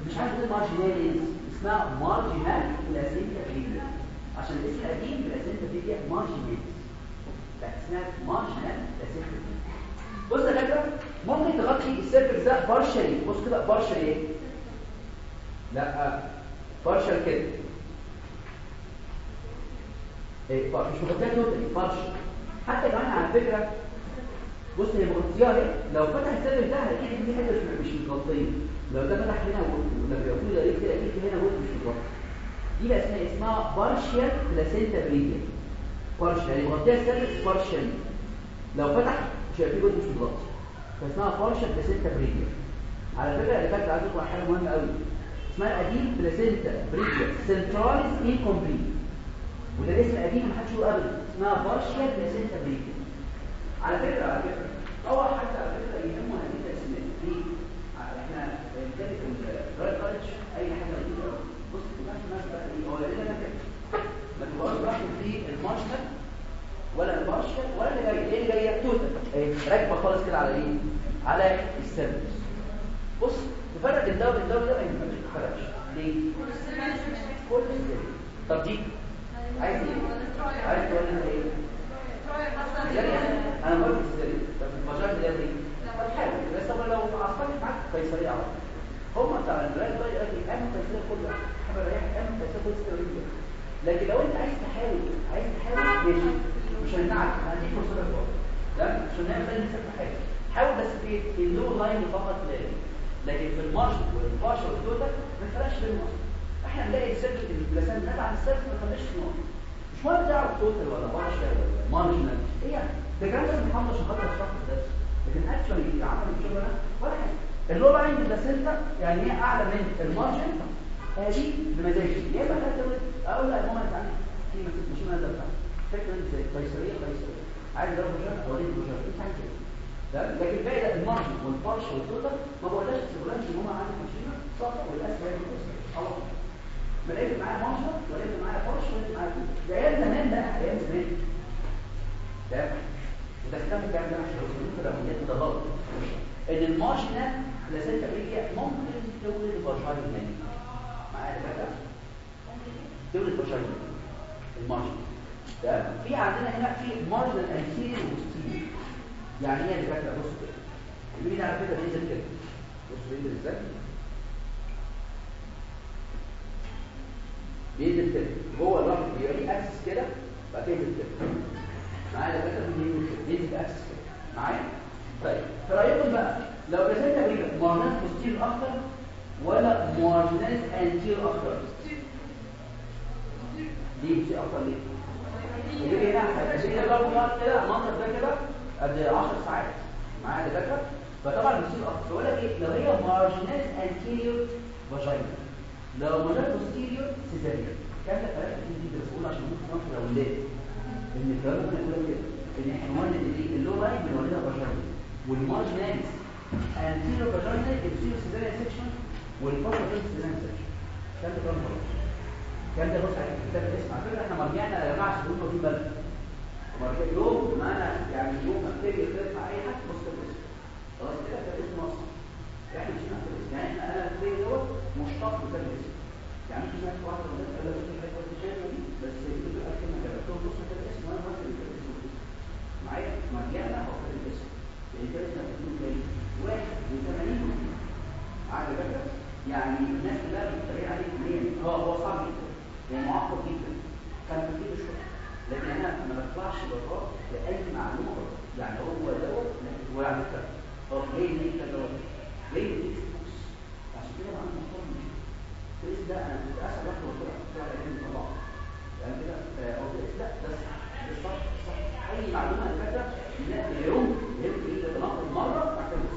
مش عارف إيه marginalis اسمها marginal placenta previa عشان الاسم القديم placenta previa marginalis لا اسمها marginal بص يا دكتور ممكن تغطي ال cervix ده partially بص كده partially إيه؟ لا partial كده. إيه مش مغطيه totally partial حتى كمان على فكرة بص هي مغطياه اهي لو فتح ال cervix ده هتلاقي في حتة مش متغطية. لو ده فتح هنا يبقى فيه غريب كده أكيد هنا مش متغطي. دي بقى اسمها اسمها partial placenta previa partial يعني مغطيه ال cervix partial لو فتح مش هيبقى فيه جزء مش فاسمها partial placenta previa على فكرة اللي فاتت أقول حاجة مهمة قوي. اسمها القديم placenta previa centralis incomplete وده الاسم القديم ما حدش يقول ابدا. اسمها بارشل بلاسينتا بريكيا على فكرة على فكرة. اول حاجة على فكرة يهمه هذه الاسماء ليه إحنا بنتكلم في الرايت كولج اي حاجة كده بص ماشي ماشي بقى إيه هو لنا كده ما تبقاش رايح في المارشل ولا البارشل ولا اللي جاي إيه اللي جاية توتال إيه راكبة خالص كده على إيه على السيرفس بص تفرق الدواء ده والدواء ده ما ينفعش ليه؟ كل إزاي طب دي؟ عايز إيه؟ عايز تقول لنا إيه؟ يعني أنا ما قلت إزاي طب المجال ده إيه طب حلو. بس لو عصبت معاك قيصرية على هم بتاع البلاد ده يقول لك أنا قيصريه كلها حاجة أنا قيصريه كل لكن لو أنت عايز تحاول عايز تحاول ماشي. مش هنمنعك هديك فرصة لك لا عشان نعمل نسيب حاجة حاول بس في اللو لاين فقط لا لكن في المارشل والباشر والتوتال ما فرقش بينهم إحنا نلاقي السيرفس البلاسان نبع عن السيرفس ما خلاش نوع مش مهم تعرف توتال ولا باشر ولا مارجنال إيه يعني ده كلام لازم محمد خاطر الشخص ده. لكن اكشولي عمل الشغل ده ولا حاجة. اللو لاين البلاسينتا يعني هي أعلى من المارجن هذه بمزاجي يا إما هتقول أقول لا ماما عندك في مش ما ده بتاع فكره قيصريه قيصريه عايز اضرب بشر أو بشر انت عايز إيه ده لكن باقي ده المارجن والبارش والتوتال ما بقولهاش سيبولانش إن هم عندك ماشينه صح والاسم هي خلاص. ما لقيت معايا مارجن ولا لقيت معايا بارش ولا لقيت معايا توتال ده أيام زمان ده أيام زمان. ده وده كلام الكلام ده عشان لو كده ده غلط. إن المارجنال لاسيتا بريكيا ممكن تولد بشر هناك معايا كده تولد بشر المارجن في عندنا هنا في marginal anterior و posterior يعني إيه اللي فاكره بص كده. المين على فكره بينزل كده. بص بينزل إزاي؟ بينزل كده. جوه الرحم بيبقى ليه axis كده بعد كده ينزل كده. معايا ده فاكره بينزل كده. بينزل axis كده. معايا؟ طيب. فرايكم بقى لو رسمت previa marginal posterior أكتر ولا marginal anterior أكتر؟ ليه أكتر ليه؟ يجي هنا عشان كده لو قلت كده المنطق ده كده قد 10 ساعات معايا دكاتره فطبعا بتصير أكتر بقول لك إيه لو هي marginal anterior vaginal لو marginal posterior cesarean كان ده كلام كتير جدا عشان ممكن نعرف الاولاد ان الكلام ده بيقول كده ان إحنا ان دي ال low lying بنولدها vaginal وال marginal anterior vaginal بتصير cesarean section والفوق سيزاريان سيكشن كان ده كلام غلط كان ده بص على كتاب الاسم على فكره إحنا مرجعنا يا جماعة عشان تقولوا واخدين بالكم مرجع يوم ما أنا يعني يوم ما اختلف مع أي حد بص كده الاسم خلاص كده كده الاسم أصلا إحنا مش هنعمل الاسم. يعني إحنا أنا الفيديو دوت مشتق لكتاب الاسم يعني مش سمعت واحدة من الناس في حاجة كنت شايفها دي بس لك كلمة كده. له بص كده الاسم وأنا ماسك كده الاسم. معايا؟ مرجعنا هو كده الاسم. يعني كده اسم هتكون كام واحد و80 عارف كده يعني الناس كلها بتتريق عليه كليا هو هو صعب جدا. هو معقد جدا. كان كتير شوية لكن أنا ما بطلعش بره لأي معلومة. يعني هو دوت على فكره طب ليه ليه دوت؟ ليه ليه فلوس؟ عشان كده أنا مش الفلوس ده أنا كنت اسال واحد قلت له بتاع العلم طبعا. يعني كده قلت له لا ده صح. ده صح صح. أي معلومة أنا فاكره لا اليوم يمكن إيه تتناقض مرة اعتمد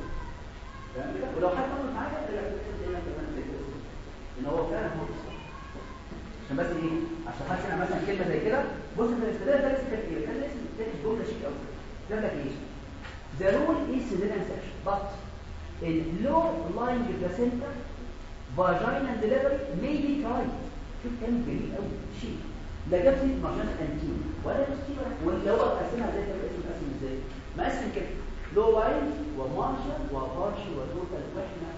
فاهم كده. ولو حد عمل معايا زي ما كمان زي كده. إن هو فعلا هو عشان بس إيه؟ عشان حد سمع مثلا كلمة زي كده. بص في الاستدلال ده لسه كان إيه كان لسه ده جملة شيك قوي ده لك إيه؟ The rule is cesarean section but in low lying placenta vaginal delivery may be tried. شوف كلام جميل قوي شيء. لا جاب سيرة marginal anterior ولا posterior ولا هو قسمها زي كده اسم قسم إزاي؟ مقسم كده. low lying و marginal و partial و total وإحنا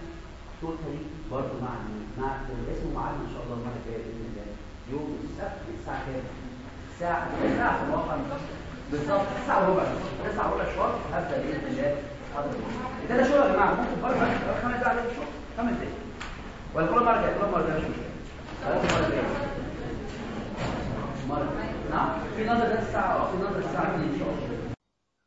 totally برضه مع مع اسمه معانا إن شاء الله المرة الجاية بإذن الله. يوم السبت الساعة كام؟ الساعة 9 صباحا بالظبط 9 وربع 9 وربع شهر هبدأ بإذن الله حاضر. ده شغل يا جماعة ممكن برضه خمس دقايق عليك شغل خمس دقايق. ولا كل مرة كل مرة مش مرة نعم في نظر ده الساعة في نظر الساعة 2 إن شاء الله؟